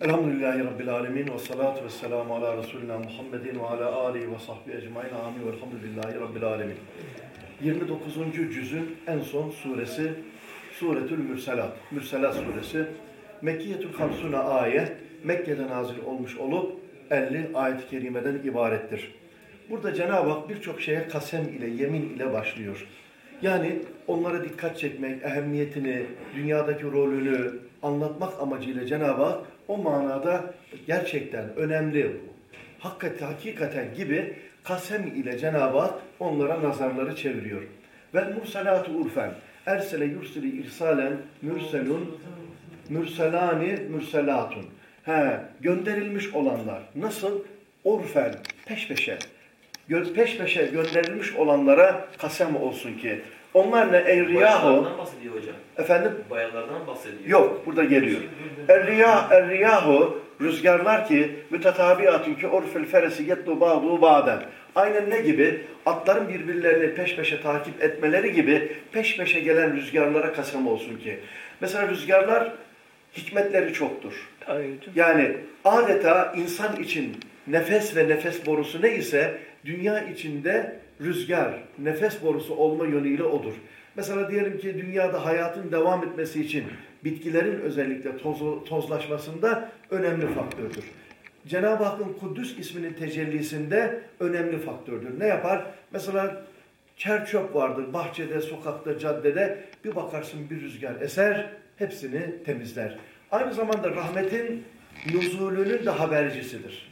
Elhamdülillahi Rabbil Alemin ve salatu ve selamu ala Resulina Muhammedin ve ala alihi ve sahbihi ecmain amin ve elhamdülillahi Rabbil Alemin. 29. cüzün en son suresi Suretül Mürselat, Mürselat suresi. Mekkiyetül Hamsuna ayet, Mekke'de nazil olmuş olup 50 ayet-i kerimeden ibarettir. Burada Cenab-ı Hak birçok şeye kasem ile, yemin ile başlıyor. Yani onlara dikkat çekmek, ehemmiyetini, dünyadaki rolünü anlatmak amacıyla Cenab-ı Hak o manada gerçekten önemli, hakikaten, hakikaten gibi kasem ile Cenab-ı Hak onlara nazarları çeviriyor. Ve mursalatu urfen, ersele yursili irsalen mürselun, mürselani mürselatun. He, gönderilmiş olanlar. Nasıl? Urfen, peş peşe. Peş peşe gönderilmiş olanlara kasem olsun ki. Onlar ne? Erriyahu. Bayanlardan bahsediyor hocam. Efendim? Bayanlardan bahsediyor. Yok, burada geliyor. Erriyah, erriyahu, rüzgarlar ki mütetabiatun ki orfil feresi yetlu ba'du ba'den. Aynen ne gibi? Atların birbirlerini peş peşe takip etmeleri gibi peş peşe gelen rüzgarlara kasem olsun ki. Mesela rüzgarlar hikmetleri çoktur. Yani adeta insan için nefes ve nefes borusu ne ise dünya içinde rüzgar, nefes borusu olma yönüyle odur. Mesela diyelim ki dünyada hayatın devam etmesi için bitkilerin özellikle toz, tozlaşmasında önemli faktördür. Cenab-ı Hakk'ın Kuddüs isminin tecellisinde önemli faktördür. Ne yapar? Mesela çer çöp vardır bahçede, sokakta, caddede. Bir bakarsın bir rüzgar eser, hepsini temizler. Aynı zamanda rahmetin nüzulünün de habercisidir.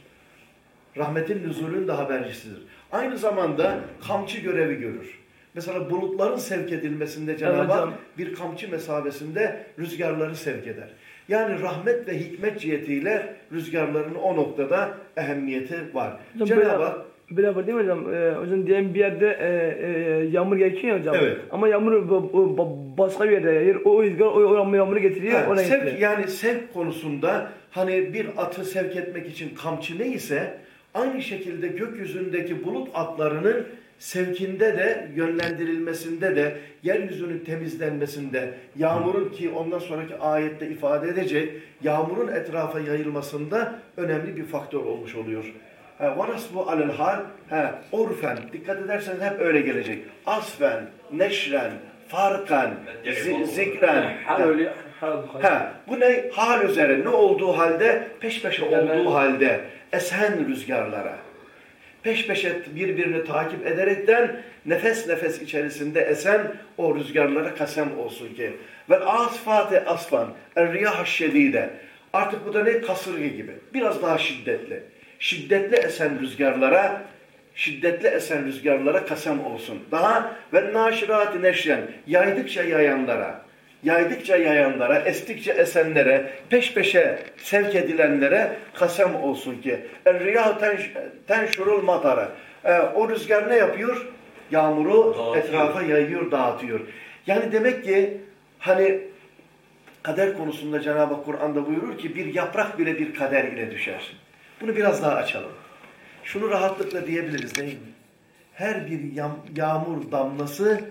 Rahmetin nüzulünün de habercisidir. Aynı zamanda kamçı görevi görür. Mesela bulutların sevk edilmesinde Cenab-ı Hak bir kamçı mesabesinde rüzgarları sevk eder. Yani rahmet ve hikmet cihetiyle rüzgarların o noktada ehemmiyeti var. Cenab-ı Hak Böyle var değil mi hocam? Ee, hocam diyelim bir yerde e, e, yağmur geçiyor hocam. Evet. Ama yağmur başka bir yerde yağıyor. O rüzgar o, o yağmuru getiriyor. Oraya sevk, getiriyor. yani sevk konusunda hani bir atı sevk etmek için kamçı neyse aynı şekilde gökyüzündeki bulut atlarının sevkinde de yönlendirilmesinde de yeryüzünün temizlenmesinde yağmurun ki ondan sonraki ayette ifade edecek yağmurun etrafa yayılmasında önemli bir faktör olmuş oluyor. وَنَصْبُ alel hal Urfen. Dikkat ederseniz hep öyle gelecek. Asfen, neşren, farkan, zi- zikren. öyle. Hal, Ha, bu ne? Hal üzere ne olduğu halde, peş peşe olduğu halde esen rüzgarlara. Peş peşe birbirini takip ederekten nefes nefes içerisinde esen o rüzgarlara kasem olsun ki. Ve asfate asfan, er-riyah şedide. Artık bu da ne? Kasırga gibi. Biraz daha şiddetli. Şiddetli esen rüzgarlara şiddetli esen rüzgarlara kasem olsun. Daha ve naşirati neşren yaydıkça yayanlara, yaydıkça yayanlara, estikçe esenlere, peş peşe sevk edilenlere kasem olsun ki. Er-riyah tenş- tenşurul matara. Ee, o rüzgar ne yapıyor? Yağmuru Dağıtıyor. etrafa yayıyor, dağıtıyor. Yani demek ki hani kader konusunda Cenab-ı Hak Kur'an'da buyurur ki bir yaprak bile bir kader ile düşer. Bunu biraz daha açalım. Şunu rahatlıkla diyebiliriz değil mi? Her bir yağmur damlası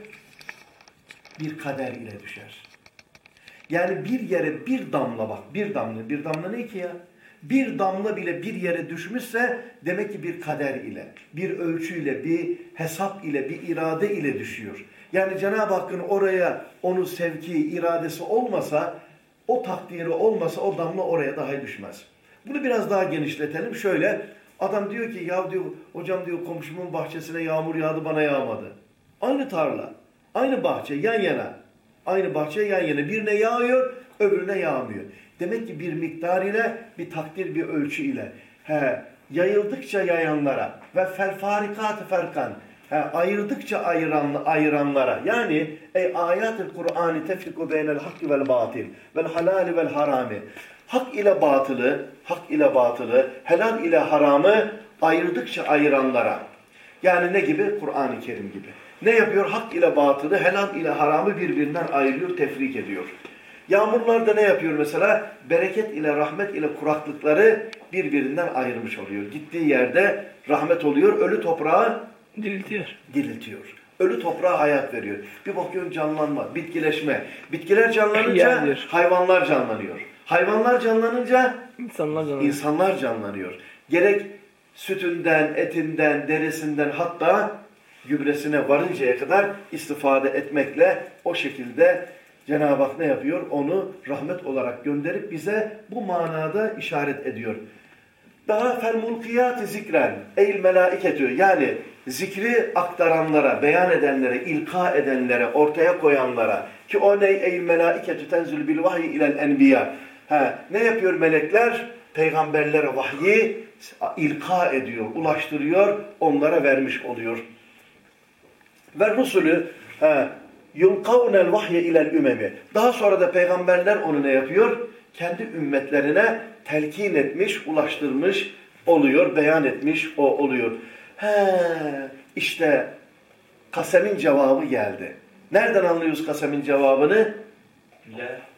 bir kader ile düşer. Yani bir yere bir damla bak, bir damla, bir damla ne ki ya? Bir damla bile bir yere düşmüşse demek ki bir kader ile, bir ölçüyle, bir hesap ile, bir irade ile düşüyor. Yani Cenab-ı Hakk'ın oraya onu sevki, iradesi olmasa, o takdiri olmasa o damla oraya daha düşmez. Bunu biraz daha genişletelim. Şöyle, adam diyor ki ya diyor, hocam diyor komşumun bahçesine yağmur yağdı bana yağmadı. Aynı tarla, aynı bahçe yan yana. Aynı bahçe yan yana. Birine yağıyor, öbürüne yağmıyor. Demek ki bir miktar ile, bir takdir, bir ölçü ile. He, yayıldıkça yayanlara ve fel farikatı ferkan. He, ayırdıkça ayıran, ayıranlara. Yani ey ayat-ı Kur'an'ı tefriku beynel hakki vel batil vel halali vel harami. Hak ile batılı, hak ile batılı, helal ile haramı ayırdıkça ayıranlara. Yani ne gibi? Kur'an-ı Kerim gibi. Ne yapıyor? Hak ile batılı, helal ile haramı birbirinden ayırıyor, tefrik ediyor. Yağmurlar da ne yapıyor mesela? Bereket ile rahmet ile kuraklıkları birbirinden ayırmış oluyor. Gittiği yerde rahmet oluyor, ölü toprağı Diriltiyor. diriltiyor. Ölü toprağa hayat veriyor. Bir bakıyorsun canlanma, bitkileşme. Bitkiler canlanınca Yerdir. hayvanlar canlanıyor. Hayvanlar canlanınca İnsanlar canım. İnsanlar canlanıyor. Gerek sütünden, etinden, derisinden hatta gübresine varıncaya kadar istifade etmekle o şekilde Cenab-ı Hak ne yapıyor? Onu rahmet olarak gönderip bize bu manada işaret ediyor. Daha fel mulkiyat zikren eyl melaiketü yani zikri aktaranlara, beyan edenlere, ilka edenlere, ortaya koyanlara ki o ne eyl melaiketü tenzül bil vahyi ilel enbiya. Ha, ne yapıyor melekler? Peygamberlere vahyi ilka ediyor, ulaştırıyor, onlara vermiş oluyor. Ve rusulü ha, yulkavnel vahye ilel ümemi. Daha sonra da peygamberler onu ne yapıyor? Kendi ümmetlerine telkin etmiş, ulaştırmış oluyor, beyan etmiş o oluyor. He, işte kasemin cevabı geldi. Nereden anlıyoruz kasemin cevabını?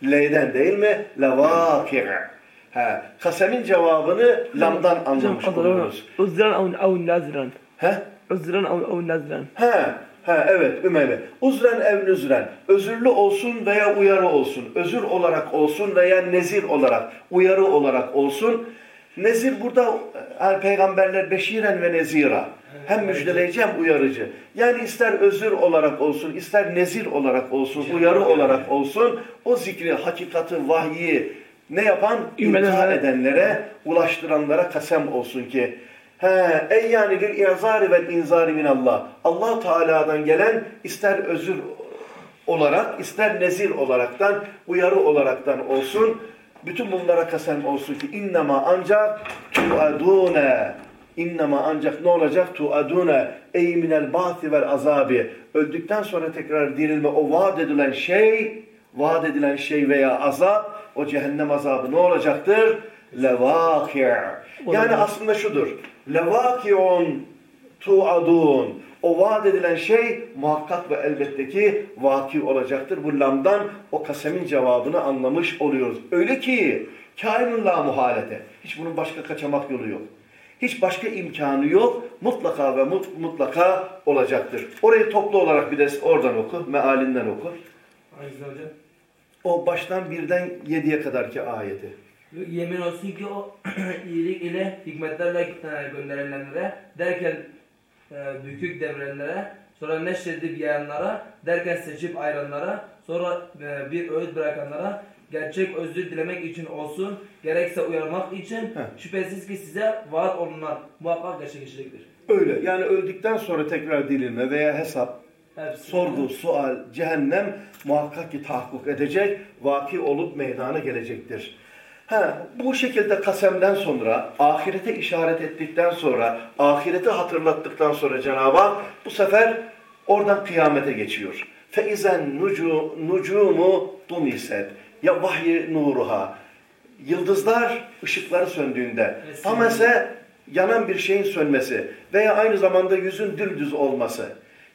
Le. Değil mi? Levâki'. He, kasemin cevabını lamdan anlamış oluyoruz. Uzran av, naziran. He? Uzran av, naziran. He, he evet Ümeyme. Uzren ev nüzren. Özürlü olsun veya uyarı olsun. Özür olarak olsun veya nezir olarak, uyarı olarak olsun. Nezir burada yani peygamberler beşiren ve nezira. Hem müjdeleyici hem uyarıcı. Yani ister özür olarak olsun, ister nezir olarak olsun, uyarı olarak olsun o zikri, hakikati, vahyi ne yapan? Ümmetlere- edenlere, ulaştıranlara kasem olsun ki He, ey yani lil izari vel inzari min Allah. Allah Teala'dan gelen ister özür olarak, ister nezir olaraktan, uyarı olaraktan olsun. Bütün bunlara kasem olsun ki innema ancak tuadune. İnnema ancak ne olacak? Tuadune ey minel ba'thi vel azabi. Öldükten sonra tekrar dirilme o vaat edilen şey, vaat edilen şey veya azap, o cehennem azabı ne olacaktır? Levâki'. Yani aslında şudur. Levakiun tuadun. O vaat edilen şey muhakkak ve elbette ki vaki olacaktır. Bu lamdan o kasemin cevabını anlamış oluyoruz. Öyle ki kainullah muhalete. Hiç bunun başka kaçamak yolu yok. Hiç başka imkanı yok. Mutlaka ve mut- mutlaka olacaktır. Orayı toplu olarak bir de oradan oku. Mealinden oku. O baştan birden yediye kadarki ayeti. Yemin olsun ki o iyilik ile hikmetlerle gönderilenlere derken e, bükük devrenlere sonra neşredip yayanlara derken seçip ayıranlara sonra e, bir öğüt bırakanlara gerçek özür dilemek için olsun gerekse uyarmak için Heh. şüphesiz ki size vaat olunan muhakkak gerçekleşecektir. Öyle. Yani öldükten sonra tekrar dirilme veya hesap Hepsi. sorgu, sual, cehennem muhakkak ki tahakkuk edecek, vaki olup meydana gelecektir. He, bu şekilde kasemden sonra, ahirete işaret ettikten sonra, ahireti hatırlattıktan sonra Cenab-ı Hak bu sefer oradan kıyamete geçiyor. Feizen nucu, nucumu dumiset ya vahyi nuruha. Yıldızlar ışıkları söndüğünde, tam ise yanan bir şeyin sönmesi veya aynı zamanda yüzün dümdüz olması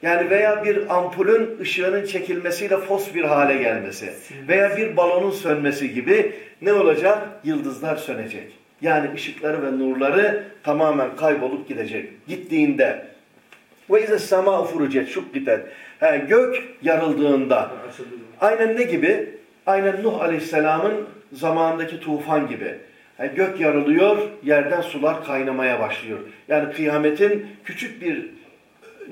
yani veya bir ampulün ışığının çekilmesiyle fos bir hale gelmesi veya bir balonun sönmesi gibi ne olacak? Yıldızlar sönecek. Yani ışıkları ve nurları tamamen kaybolup gidecek. Gittiğinde ve ize sema ufurucet şukkitet. He, gök yarıldığında. Aynen ne gibi? Aynen Nuh Aleyhisselam'ın zamanındaki tufan gibi. Yani gök yarılıyor, yerden sular kaynamaya başlıyor. Yani kıyametin küçük bir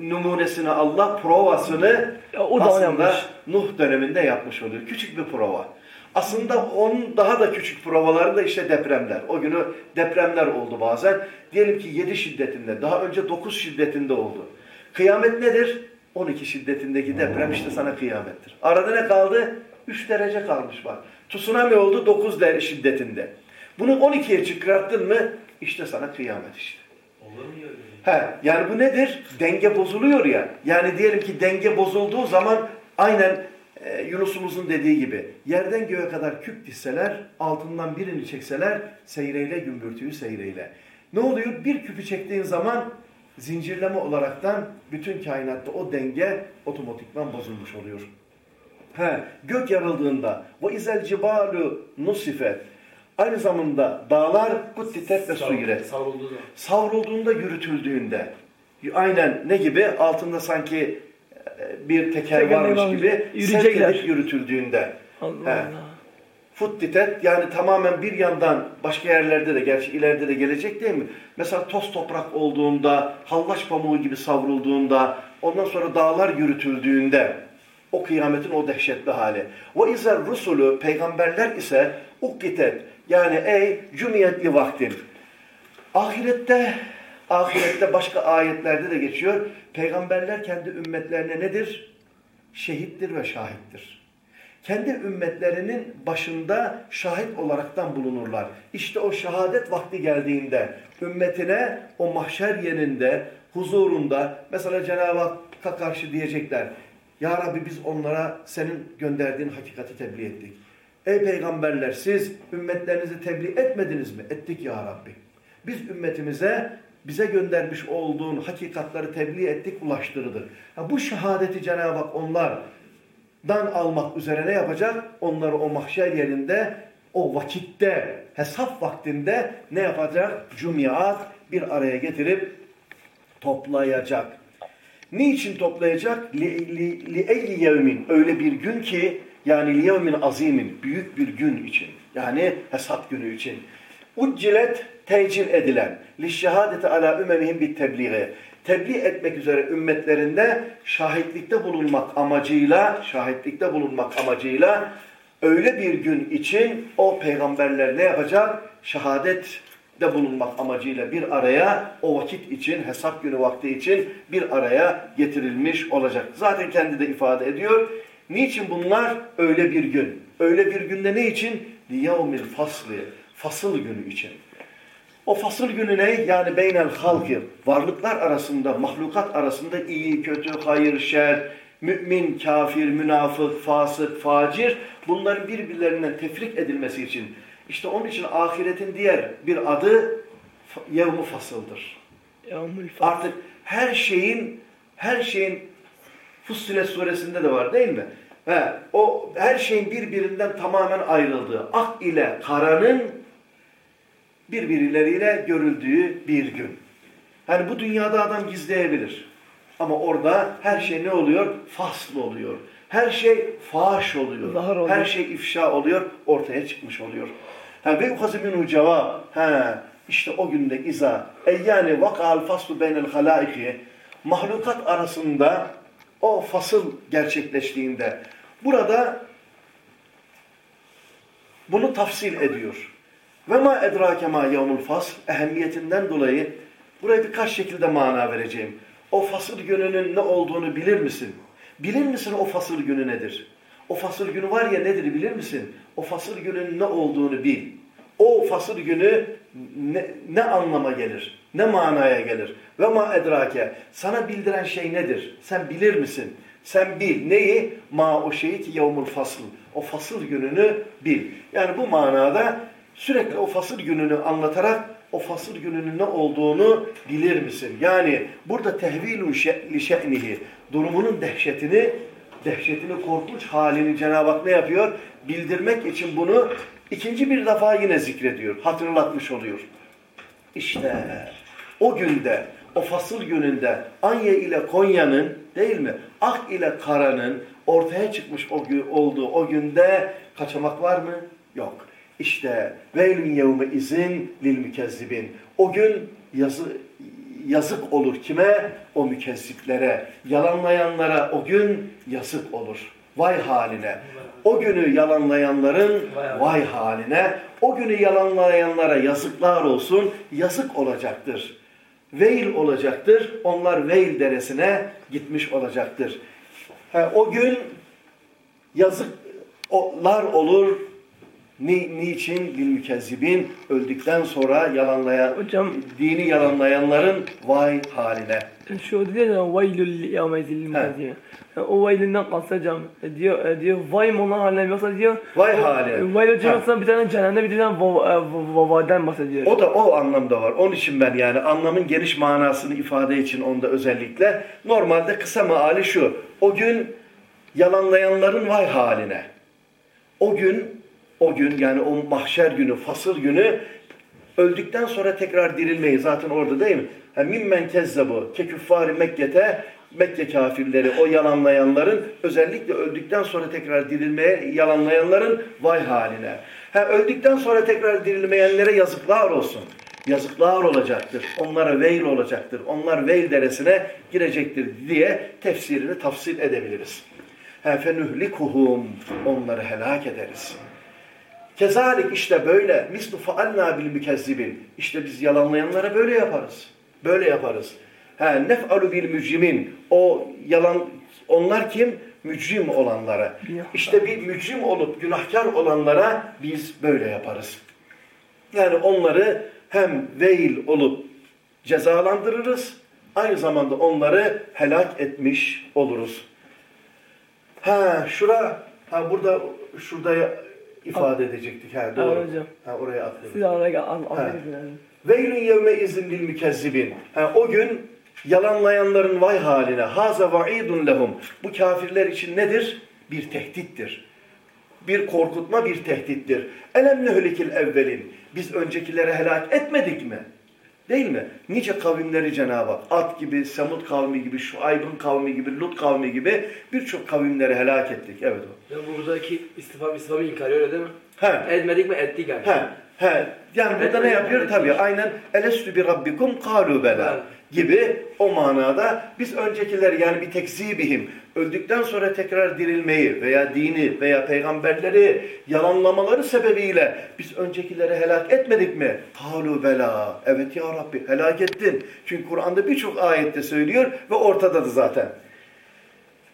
numunesini Allah provasını Ya, o da aslında. Nuh döneminde yapmış oluyor. Küçük bir prova. Aslında onun daha da küçük provaları da işte depremler. O günü depremler oldu bazen. Diyelim ki 7 şiddetinde, daha önce 9 şiddetinde oldu. Kıyamet nedir? 12 şiddetindeki deprem işte sana kıyamettir. Arada ne kaldı? 3 derece kalmış bak. Tsunami oldu 9 derece şiddetinde. Bunu 12'ye çıkarttın mı işte sana kıyamet işte. Olur mu öyle? He, yani bu nedir? Denge bozuluyor ya. Yani diyelim ki denge bozulduğu zaman aynen e, Yunus'umuzun dediği gibi yerden göğe kadar küp dizseler, altından birini çekseler seyreyle gümbürtüyü seyreyle. Ne oluyor? Bir küpü çektiğin zaman zincirleme olaraktan bütün kainatta o denge otomatikman bozulmuş oluyor. He, gök yarıldığında ve izel cibalu nusifet aynı zamanda dağlar kuttitet ve suyiret Savrulduğu zaman. savrulduğunda yürütüldüğünde aynen ne gibi altında sanki e, bir teker Teker varmış gibi sevk edip yürütüldüğünde Allah He. Allah. Futtitet yani tamamen bir yandan başka yerlerde de gerçi ileride de gelecek değil mi? Mesela toz toprak olduğunda, hallaç pamuğu gibi savrulduğunda, ondan sonra dağlar yürütüldüğünde o kıyametin o dehşetli hali. Ve izer rusulü peygamberler ise ukkitet yani ey cümiyetli vaktin. Ahirette ahirette başka ayetlerde de geçiyor. Peygamberler kendi ümmetlerine nedir? Şehittir ve şahittir. Kendi ümmetlerinin başında şahit olaraktan bulunurlar. İşte o şehadet vakti geldiğinde ümmetine o mahşer yerinde, huzurunda mesela Cenab-ı Hakk'a karşı diyecekler. Ya Rabbi biz onlara senin gönderdiğin hakikati tebliğ ettik. Ey peygamberler siz ümmetlerinizi tebliğ etmediniz mi? Ettik ya Rabbi. Biz ümmetimize bize göndermiş olduğun hakikatları tebliğ ettik, ulaştırdık. Ha, bu şehadeti Cenab-ı Hak onlardan almak üzere ne yapacak? Onları o mahşer yerinde, o vakitte, hesap vaktinde ne yapacak? Cumiyat bir araya getirip toplayacak. Niçin toplayacak? Li, li, li yevmin. Öyle bir gün ki yani li yevmin azimin. Büyük bir gün için. Yani hesap günü için. Uccilet tecil edilen. Li şehadeti ala ümemihim bit tebliğe. Tebliğ etmek üzere ümmetlerinde şahitlikte bulunmak amacıyla, şahitlikte bulunmak amacıyla öyle bir gün için o peygamberler ne yapacak? Şehadet de bulunmak amacıyla bir araya o vakit için, hesap günü vakti için bir araya getirilmiş olacak. Zaten kendi de ifade ediyor. Niçin bunlar? Öyle bir gün. Öyle bir günde ne için? لِيَوْمِ fasli Fasıl günü için. O fasıl günü ne? Yani beynel halkı, varlıklar arasında, mahlukat arasında iyi, kötü, hayır, şer, mümin, kafir, münafık, fasık, facir bunların birbirlerinden tefrik edilmesi için işte onun için ahiretin diğer bir adı yevmu fasıldır. Yevmül fasl. Artık her şeyin her şeyin Fussilet suresinde de var değil mi? He, o her şeyin birbirinden tamamen ayrıldığı, ak ile karanın birbirleriyle görüldüğü bir gün. Yani bu dünyada adam gizleyebilir. Ama orada her şey ne oluyor? Fasl oluyor. Her şey faş oluyor. Zahar oluyor. Her şey ifşa oluyor, ortaya çıkmış oluyor. Ve ukazı minhu cevap. İşte o günde iza e yani vakal faslu beynel halaiki mahlukat arasında o fasıl gerçekleştiğinde burada bunu tafsil ediyor. Ve ma edrake ma yevmul fasl ehemmiyetinden dolayı buraya birkaç şekilde mana vereceğim. O fasıl gününün ne olduğunu bilir misin? Bilir misin o fasıl günü nedir? O fasıl günü var ya nedir bilir misin? O fasıl günün ne olduğunu bil. O fasıl günü ne, ne anlama gelir? Ne manaya gelir? Ve ma edrake. Sana bildiren şey nedir? Sen bilir misin? Sen bil. Neyi? Ma o şeyi ki yevmul fasıl. O fasıl gününü bil. Yani bu manada sürekli o fasıl gününü anlatarak o fasıl gününün ne olduğunu bilir misin? Yani burada tehvilun li şe'nihi durumunun dehşetini dehşetini korkunç halini Cenab-ı Hak ne yapıyor? Bildirmek için bunu ikinci bir defa yine zikrediyor. Hatırlatmış oluyor. İşte o günde, o fasıl gününde Anya ile Konya'nın değil mi? Ak ile Kara'nın ortaya çıkmış olduğu o günde kaçamak var mı? Yok. İşte veylün yevme izin lil mükezzibin. O gün yazı, yazık olur kime? O mükezziplere, yalanlayanlara o gün yazık olur. Vay haline. O günü yalanlayanların vay haline. O günü yalanlayanlara yazıklar olsun. Yazık olacaktır. Veil olacaktır. Onlar Veil deresine gitmiş olacaktır. Ha, o gün yazıklar olur. Ni, niçin? Lil mükezzibin öldükten sonra yalanlayan, Hocam dini yalanlayanların vay haline. Şu dedi ya vaylül yevmezil mukazzibin. O vaylinden kastacağım. E, Diyor, e, diyor vay mı olan haline yoksa diyor. Vay haline. Vay hocam bir tane cehennemde bir tane e, va- vavadan bahsediyor. O da o anlamda var. Onun için ben yani anlamın geniş manasını ifade için onda özellikle normalde kısa meali şu. O gün yalanlayanların vay haline. O gün o gün yani o mahşer günü, fasıl günü öldükten sonra tekrar dirilmeyi zaten orada değil mi? Mimmen kezzebu ke küffari Mekke'te Mekke kafirleri, o yalanlayanların, özellikle öldükten sonra tekrar dirilmeye yalanlayanların vay haline. Ha, öldükten sonra tekrar dirilmeyenlere yazıklar olsun. Yazıklar olacaktır. Onlara veil olacaktır. Onlar veil deresine girecektir diye tefsirini tafsil edebiliriz. Fenühlikuhum. Onları helak ederiz. Kezalik işte böyle. Mislu faalna bil mükezzibin. İşte biz yalanlayanlara böyle yaparız. Böyle yaparız. Ha, nef'alu bil mücrimin. O yalan, onlar kim? Mücrim olanlara. İşte bir mücrim olup günahkar olanlara biz böyle yaparız. Yani onları hem veil olup cezalandırırız, aynı zamanda onları helak etmiş oluruz. Ha şura, ha burada, şurada ifade edecektik. Ha doğru. Hocam. Ha oraya atladım. Siz Ha. yani. Veylün yevme izin lil mükezzibin. Ha, o gün yalanlayanların vay haline. Haza vaidun lehum. Bu kafirler için nedir? Bir tehdittir. Bir korkutma, bir tehdittir. Elem nehlikil evvelin. Biz öncekileri helak etmedik mi? Değil mi? Nice kavimleri Cenab-ı Hak, Ad gibi, Semud kavmi gibi, Şuayb'ın kavmi gibi, Lut kavmi gibi birçok kavimleri helak ettik. Evet o. Ya buradaki istifam istifamı inkar öyle değil mi? Ha. Etmedik mi? Ettik yani. He, he. Yani burada ne yapıyor? Tabii aynen elestü bir rabbikum kalu bela gibi o manada biz öncekileri yani bir tekzibihim öldükten sonra tekrar dirilmeyi veya dini veya peygamberleri yalanlamaları sebebiyle biz öncekileri helak etmedik mi? Kalu bela. Evet ya Rabbi helak ettin. Çünkü Kur'an'da birçok ayette söylüyor ve ortadadır zaten.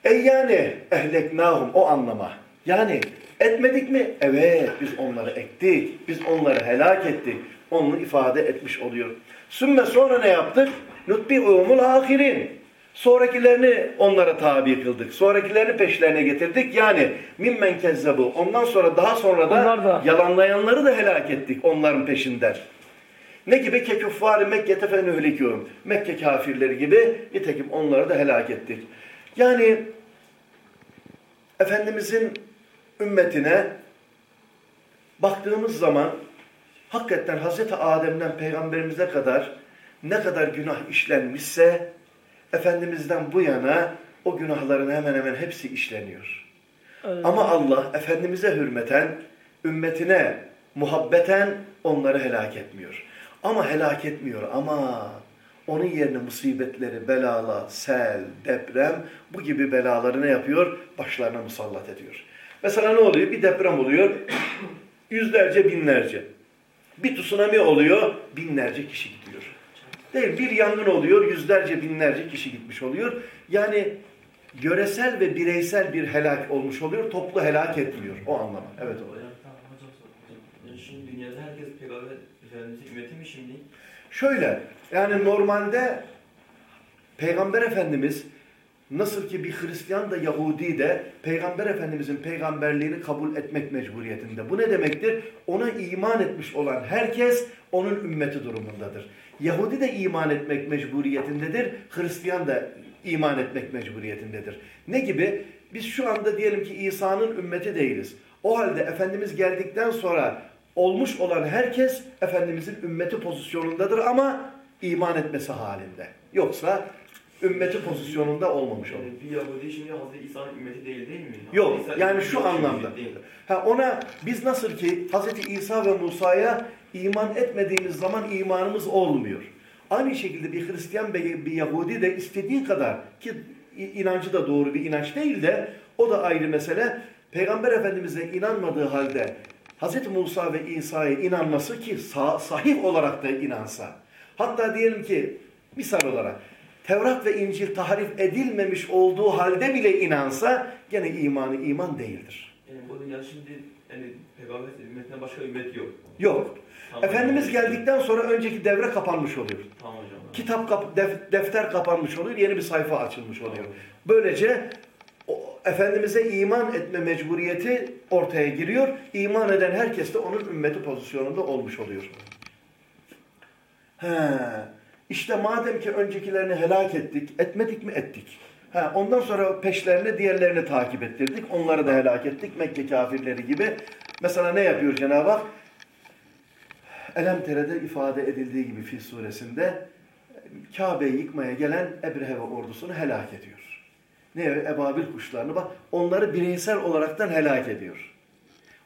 E yani ehleknahum o anlama. Yani etmedik mi? Evet biz onları ektik. Biz onları helak ettik. Onu ifade etmiş oluyor. Sümme sonra ne yaptık? Nutbi'umul ahirin. Sonrakilerini onlara tabi kıldık. Sonrakilerini peşlerine getirdik. Yani mimmen kezzebu. Ondan sonra daha sonra da, Onlar da- yalanlayanları da helak ettik onların peşinden. Ne gibi? Keküffâri Mekke'te fenühlikûm. Mekke kafirleri gibi nitekim onları da helak ettik. Yani Efendimizin ümmetine baktığımız zaman hakikaten Hazreti Adem'den Peygamberimize kadar ne kadar günah işlenmişse Efendimiz'den bu yana o günahların hemen hemen hepsi işleniyor. Evet. Ama Allah Efendimiz'e hürmeten, ümmetine muhabbeten onları helak etmiyor. Ama helak etmiyor ama onun yerine musibetleri, belala, sel, deprem bu gibi belaları ne yapıyor? Başlarına musallat ediyor. Mesela ne oluyor? Bir deprem oluyor. Yüzlerce, binlerce. Bir tsunami oluyor. Binlerce kişi gidiyor. Değil, bir yangın oluyor. Yüzlerce, binlerce kişi gitmiş oluyor. Yani yöresel ve bireysel bir helak olmuş oluyor. Toplu helak etmiyor. O anlama. Evet o. Şimdi dünyada herkes peygamber efendimizin ümmeti mi şimdi? Şöyle, yani normalde Peygamber Efendimiz nasıl ki bir Hristiyan da Yahudi de Peygamber Efendimizin peygamberliğini kabul etmek mecburiyetinde. Bu ne demektir? Ona iman etmiş olan herkes onun ümmeti durumundadır. Yahudi de iman etmek mecburiyetindedir. Hristiyan da iman etmek mecburiyetindedir. Ne gibi? Biz şu anda diyelim ki İsa'nın ümmeti değiliz. O halde Efendimiz geldikten sonra olmuş olan herkes Efendimizin ümmeti pozisyonundadır ama iman etmesi halinde. Yoksa ümmeti pozisyonunda olmamış olur. Bir Yahudi şimdi Hazreti İsa'nın ümmeti değil değil mi? Yok Hazreti yani şu anlamda. Ha ona biz nasıl ki Hz. İsa ve Musa'ya iman etmediğimiz zaman imanımız olmuyor. Aynı şekilde bir Hristiyan bir Yahudi de istediği kadar ki inancı da doğru bir inanç değil de o da ayrı mesele. Peygamber Efendimiz'e inanmadığı halde Hz. Musa ve İsa'ya inanması ki sa- sahih olarak da inansa. Hatta diyelim ki misal olarak Tevrat ve İncil tahrif edilmemiş olduğu halde bile inansa gene imanı iman değildir. Yani bu dünya şimdi yani peygamber ümmetinden başka ümmet yok. Yok. Tamam. Efendimiz geldikten sonra önceki devre kapanmış oluyor. Tamam hocam. Kitap kap- def- defter kapanmış oluyor, yeni bir sayfa açılmış oluyor. Böylece o, Efendimiz'e iman etme mecburiyeti ortaya giriyor. İman eden herkes de onun ümmeti pozisyonunda olmuş oluyor. He. İşte madem ki öncekilerini helak ettik, etmedik mi ettik. Ha, ondan sonra peşlerine diğerlerini takip ettirdik. Onları da helak ettik. Mekke kafirleri gibi. Mesela ne yapıyor Cenab-ı Hak? Elem Tere'de ifade edildiği gibi Fil suresinde Kabe'yi yıkmaya gelen Ebrehe ve ordusunu helak ediyor. Ne ebabil kuşlarını bak onları bireysel olaraktan helak ediyor.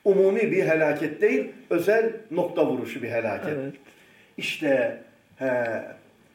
Umumi bir helaket değil, özel nokta vuruşu bir helaket. Evet. İşte he,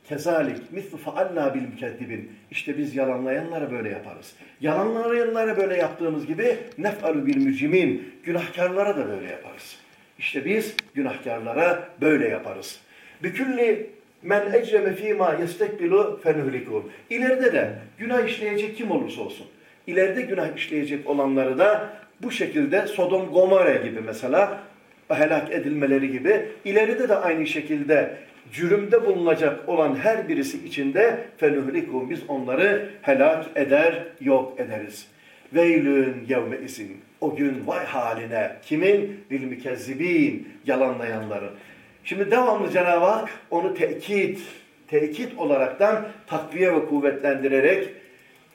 kezalik mislu faallâ bil mükeddibin. İşte biz yalanlayanlara böyle yaparız. Yalanlayanlara böyle yaptığımız gibi nef'alu bil mücimin. Günahkarlara da böyle yaparız. İşte biz günahkarlara böyle yaparız. Bükülli men ecreme fîmâ yestekbilu fenuhlikum. İleride de günah işleyecek kim olursa olsun. İleride günah işleyecek olanları da bu şekilde Sodom Gomorre gibi mesela helak edilmeleri gibi ileride de aynı şekilde cürümde bulunacak olan her birisi içinde fenuhlikum biz onları helak eder, yok ederiz. Veylün yevme izin. O gün vay haline. Kimin? Lil mükezzibin. Yalanlayanların. Şimdi devamlı Cenab-ı Hak onu tekit, tekit olaraktan takviye ve kuvvetlendirerek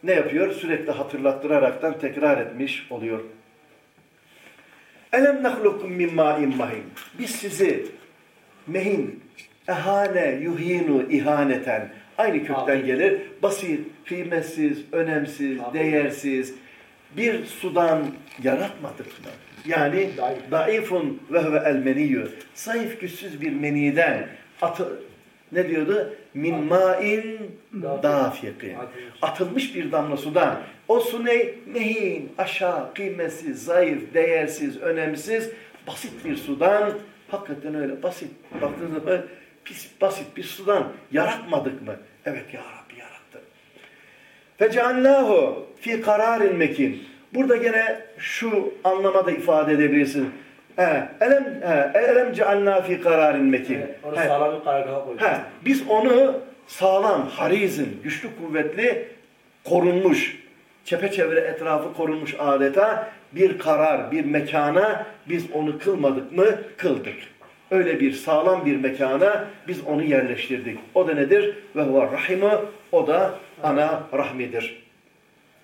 ne yapıyor? Sürekli hatırlattıraraktan tekrar etmiş oluyor. Elem nahlukum min ma'in. Biz sizi mehin, ehane, yuhinu, ihaneten. Aynı kökten gelir. Basit, kıymetsiz, önemsiz, değersiz bir sudan yaratmadık mı? Yani daifun ve huve el meniyyü. Zayıf güçsüz bir meniden atı, ne diyordu? Min ma'in dafikin. Atılmış bir damla sudan. O su ne? Mehin, aşağı, kıymetsiz, zayıf, değersiz, önemsiz, basit bir sudan. Hakikaten öyle basit. Baktığınız zaman pis, basit bir sudan yaratmadık mı? Evet ya Rabbi yarattı. Feceallahu fi kararin mekin. Burada gene şu anlamada ifade edebilirsin. He, elem, he, elem cealna fi kararin mekin. Onu He, sağlam bir karargaha koyacağız. he, biz onu sağlam, harizin, güçlü kuvvetli, korunmuş, çepeçevre etrafı korunmuş adeta bir karar, bir mekana biz onu kılmadık mı? Kıldık. Öyle bir sağlam bir mekana biz onu yerleştirdik. O da nedir? Ve huve rahimu, o da ana rahmidir.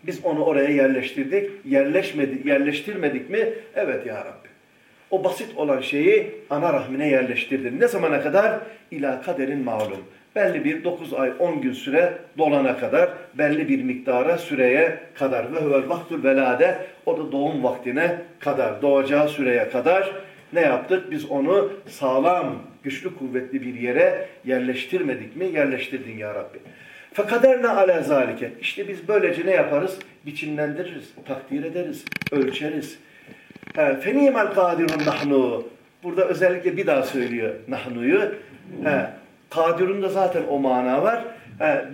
Biz onu oraya yerleştirdik. Yerleşmedi, yerleştirmedik mi? Evet ya Rabbi. O basit olan şeyi ana rahmine yerleştirdin. Ne zamana kadar? İla kaderin malum. Belli bir 9 ay 10 gün süre dolana kadar, belli bir miktara süreye kadar. Ve huvel vaktul velade, o da doğum vaktine kadar, doğacağı süreye kadar ne yaptık? Biz onu sağlam, güçlü, kuvvetli bir yere yerleştirmedik mi? Yerleştirdin ya Rabbi. Fekaderna ala zalike. İşte biz böylece ne yaparız? Biçimlendiririz, takdir ederiz, ölçeriz. Fenimel kadirun nahnu. Burada özellikle bir daha söylüyor nahnuyu. Kadirun da zaten o mana var.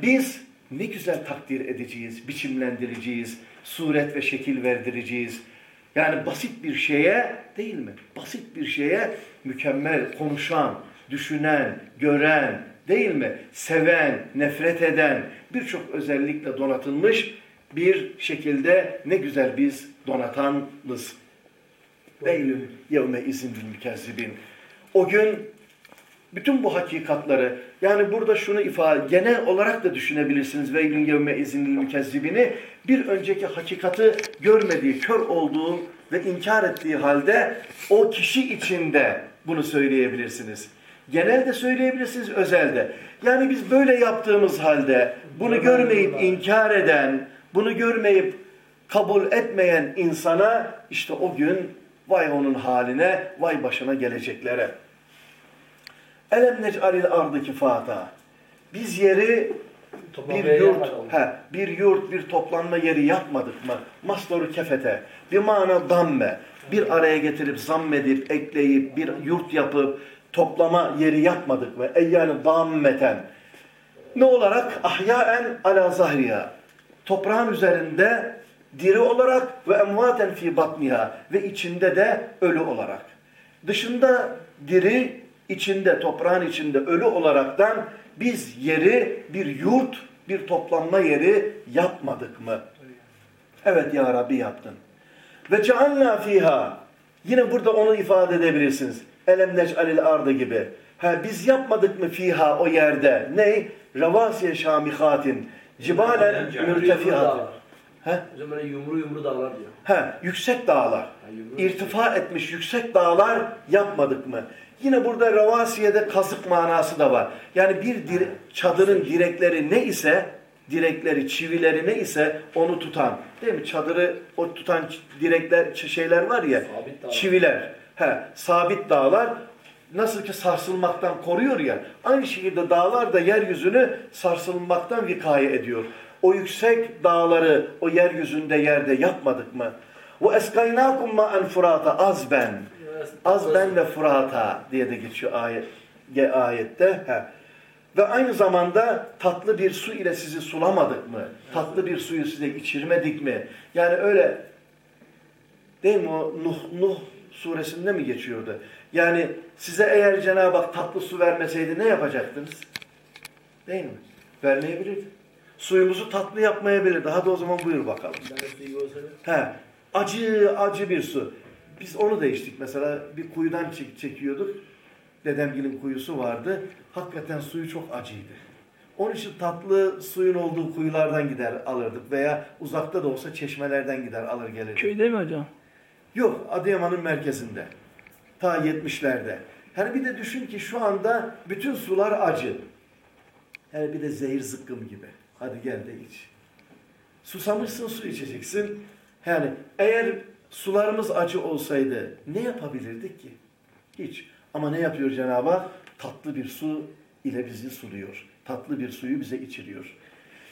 Biz ne güzel takdir edeceğiz, biçimlendireceğiz, suret ve şekil verdireceğiz. Yani basit bir şeye değil mi? Basit bir şeye mükemmel konuşan, düşünen, gören değil mi? Seven, nefret eden birçok özellikle donatılmış bir şekilde ne güzel biz donatanız. Veylün yevme izin mükezzibin. O gün bütün bu hakikatları yani burada şunu ifade genel olarak da düşünebilirsiniz veylün yevme izinil mükezzibini bir önceki hakikati görmediği, kör olduğu ve inkar ettiği halde o kişi içinde bunu söyleyebilirsiniz. Genelde söyleyebilirsiniz, özelde. Yani biz böyle yaptığımız halde bunu görmeyip inkar eden, bunu görmeyip kabul etmeyen insana işte o gün vay onun haline, vay başına geleceklere. Elem nec'alil ardı kifata. Biz yeri bir yurt, he, bir yurt, bir toplanma yeri yapmadık mı? Mastoru kefete, bir mana damme, bir araya getirip zammedip, ekleyip, bir yurt yapıp, toplama yeri yapmadık mı? Ey yani dammeten. Ne olarak? Ahyaen ala zahriya. Toprağın üzerinde diri olarak ve emvaten fi batniha ve içinde de ölü olarak. Dışında diri, içinde, toprağın içinde ölü olaraktan biz yeri bir yurt, bir toplanma yeri yapmadık mı? Evet ya Rabbi yaptın. Ve cealna fiha. Yine burada onu ifade edebilirsiniz. Elem nec'alil ardı gibi. Ha, biz yapmadık mı fiha o yerde? Ne? Ravasiye şamihatin. Cibalen mürtefihatin. He? Hocam böyle yumru yumru dağlar diyor. He, yüksek dağlar. Yumru İrtifa etmiş yüksek dağlar yapmadık mı? Yine burada ravasiyede kazık manası da var. Yani bir dire- çadırın direkleri ne ise, direkleri, çivileri ne ise onu tutan. Değil mi? Çadırı o tutan direkler, şeyler var ya, çiviler. He, sabit dağlar nasıl ki sarsılmaktan koruyor ya, aynı şekilde dağlar da yeryüzünü sarsılmaktan vikaye ediyor. O yüksek dağları o yeryüzünde yerde yapmadık mı? Ve eskaynakum ma'an furata azben. Azben ve furata diye de geçiyor ayet, ge- ayette. He. Ve aynı zamanda tatlı bir su ile sizi sulamadık mı? Tatlı bir suyu size içirmedik mi? Yani öyle değil mi o Nuh, Nuh suresinde mi geçiyordu? Yani size eğer Cenab-ı Hak tatlı su vermeseydi ne yapacaktınız? Değil mi? Vermeyebilirdi. Suyumuzu tatlı yapmayabilirdi. Hadi o zaman buyur bakalım. Ben. He, acı acı bir su. Biz onu da içtik mesela bir kuyudan çek, çekiyorduk. Dedemgilin kuyusu vardı. Hakikaten suyu çok acıydı. Onun için tatlı suyun olduğu kuyulardan gider alırdık veya uzakta da olsa çeşmelerden gider alır gelirdik. Köyde mi hocam? Yok Adıyaman'ın merkezinde. Ta 70'lerde. Hani bir de düşün ki şu anda bütün sular acı. Yani bir de zehir zıkkım gibi. Hadi gel de iç. Susamışsın su içeceksin. Yani eğer sularımız acı olsaydı ne yapabilirdik ki? Hiç. Ama ne yapıyor Cenab-ı Hak? Tatlı bir su ile bizi suluyor. Tatlı bir suyu bize içiriyor.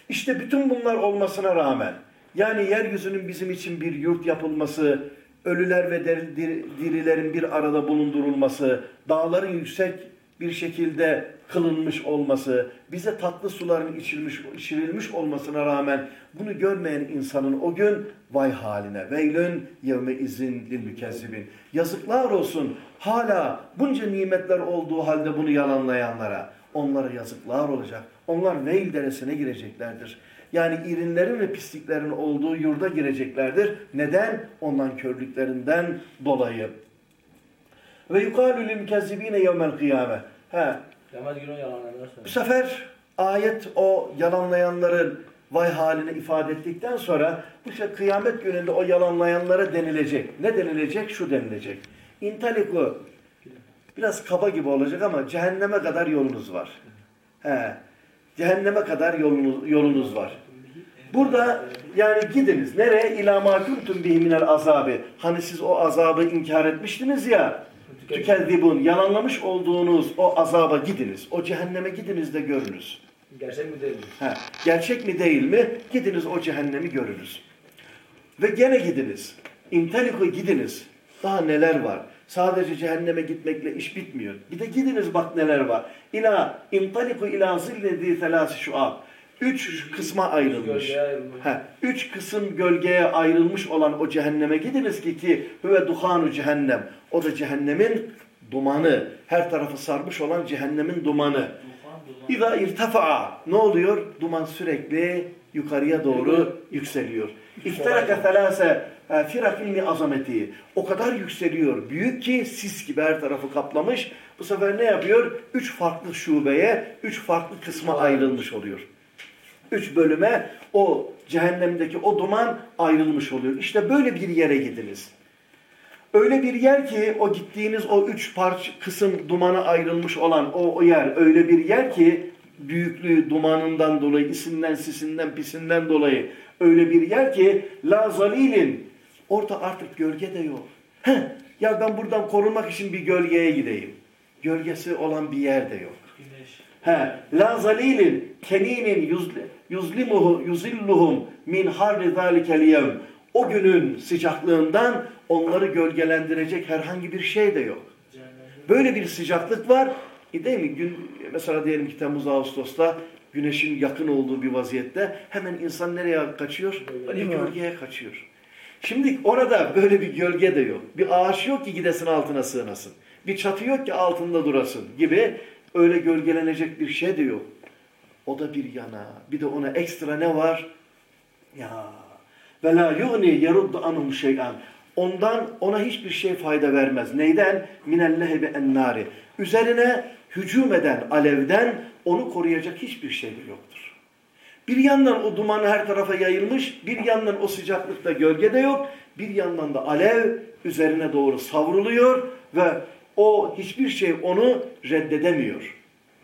İşte bütün bunlar olmasına rağmen yani yeryüzünün bizim için bir yurt yapılması, ölüler ve diri- diri- dirilerin bir arada bulundurulması, dağların yüksek bir şekilde kılınmış olması, bize tatlı suların içilmiş, içirilmiş olmasına rağmen bunu görmeyen insanın o gün vay haline. Veylün yevme izin lil mükezzibin. Yazıklar olsun hala bunca nimetler olduğu halde bunu yalanlayanlara. Onlara yazıklar olacak. Onlar veil deresine gireceklerdir. Yani irinlerin ve pisliklerin olduğu yurda gireceklerdir. Neden? Ondan körlüklerinden dolayı. Ve yukalü lil mükezzibine yevmel kıyame. He, Kıyamet günü yalanlarına bu sefer ayet o yalanlayanların vay halini ifade ettikten sonra bu sefer kıyamet gününde o yalanlayanlara denilecek. Ne denilecek? Şu denilecek. İntaliku biraz kaba gibi olacak ama cehenneme kadar yolunuz var. He, cehenneme kadar yolunuz, yolunuz var. Burada yani gidiniz. Nereye? İlâ mâ kuntum bihi minel azâbi. Hani siz o azabı inkar etmiştiniz ya. Tükezzibun. Yalanlamış olduğunuz o azaba gidiniz. O cehenneme gidiniz de görünüz. Gerçek mi değil mi? Ha, gerçek mi değil mi? Gidiniz o cehennemi görünüz. Ve gene gidiniz. İnteliku gidiniz. Daha neler var? Sadece cehenneme gitmekle iş bitmiyor. Bir de gidiniz bak neler var. İla intaliku ila zillezi telasi şuab. Üç kısma ayrılmış. Ha, üç kısım gölgeye ayrılmış olan o cehenneme gidiniz ki ki huve duhanu cehennem. O da cehennemin dumanı. Her tarafı sarmış olan cehennemin dumanı. İza irtafa'a ne oluyor? Duman sürekli yukarıya doğru yükseliyor. İftaraka thalase firakin li azameti. O kadar yükseliyor. Büyük ki sis gibi her tarafı kaplamış. Bu sefer ne yapıyor? Üç farklı şubeye, üç farklı kısma ayrılmış oluyor. Üç bölüme o cehennemdeki o duman ayrılmış oluyor. İşte böyle bir yere gidiniz. Öyle bir yer ki o gittiğiniz o üç parça kısım dumana ayrılmış olan o, o yer öyle bir yer ki büyüklüğü dumanından dolayı, isinden, sisinden, pisinden dolayı öyle bir yer ki la zalilin orada artık gölge de yok. Heh, ya ben buradan korunmak için bir gölgeye gideyim. Gölgesi olan bir yer de yok. He, la zalilin keninin yuzli- yuzlimuhu yuzilluhum min harri zalikel yevm. O günün sıcaklığından onları gölgelendirecek herhangi bir şey de yok. Böyle bir sıcaklık var. E değil mi? Gün, mesela diyelim ki Temmuz Ağustos'ta güneşin yakın olduğu bir vaziyette hemen insan nereye kaçıyor? Mi? gölgeye kaçıyor. Şimdi orada böyle bir gölge de yok. Bir ağaç yok ki gidesin altına sığınasın. Bir çatı yok ki altında durasın gibi öyle gölgelenecek bir şey de yok. O da bir yana. Bir de ona ekstra ne var? Ya ve la yugni yeruddu anhum şey'an. Ondan ona hiçbir şey fayda vermez. Neyden? Minel lehebi ennari. Üzerine hücum eden alevden onu koruyacak hiçbir şey de yoktur. Bir yandan o duman her tarafa yayılmış, bir yandan o sıcaklıkta gölge de yok, bir yandan da alev üzerine doğru savruluyor ve O hiçbir şey onu reddedemiyor.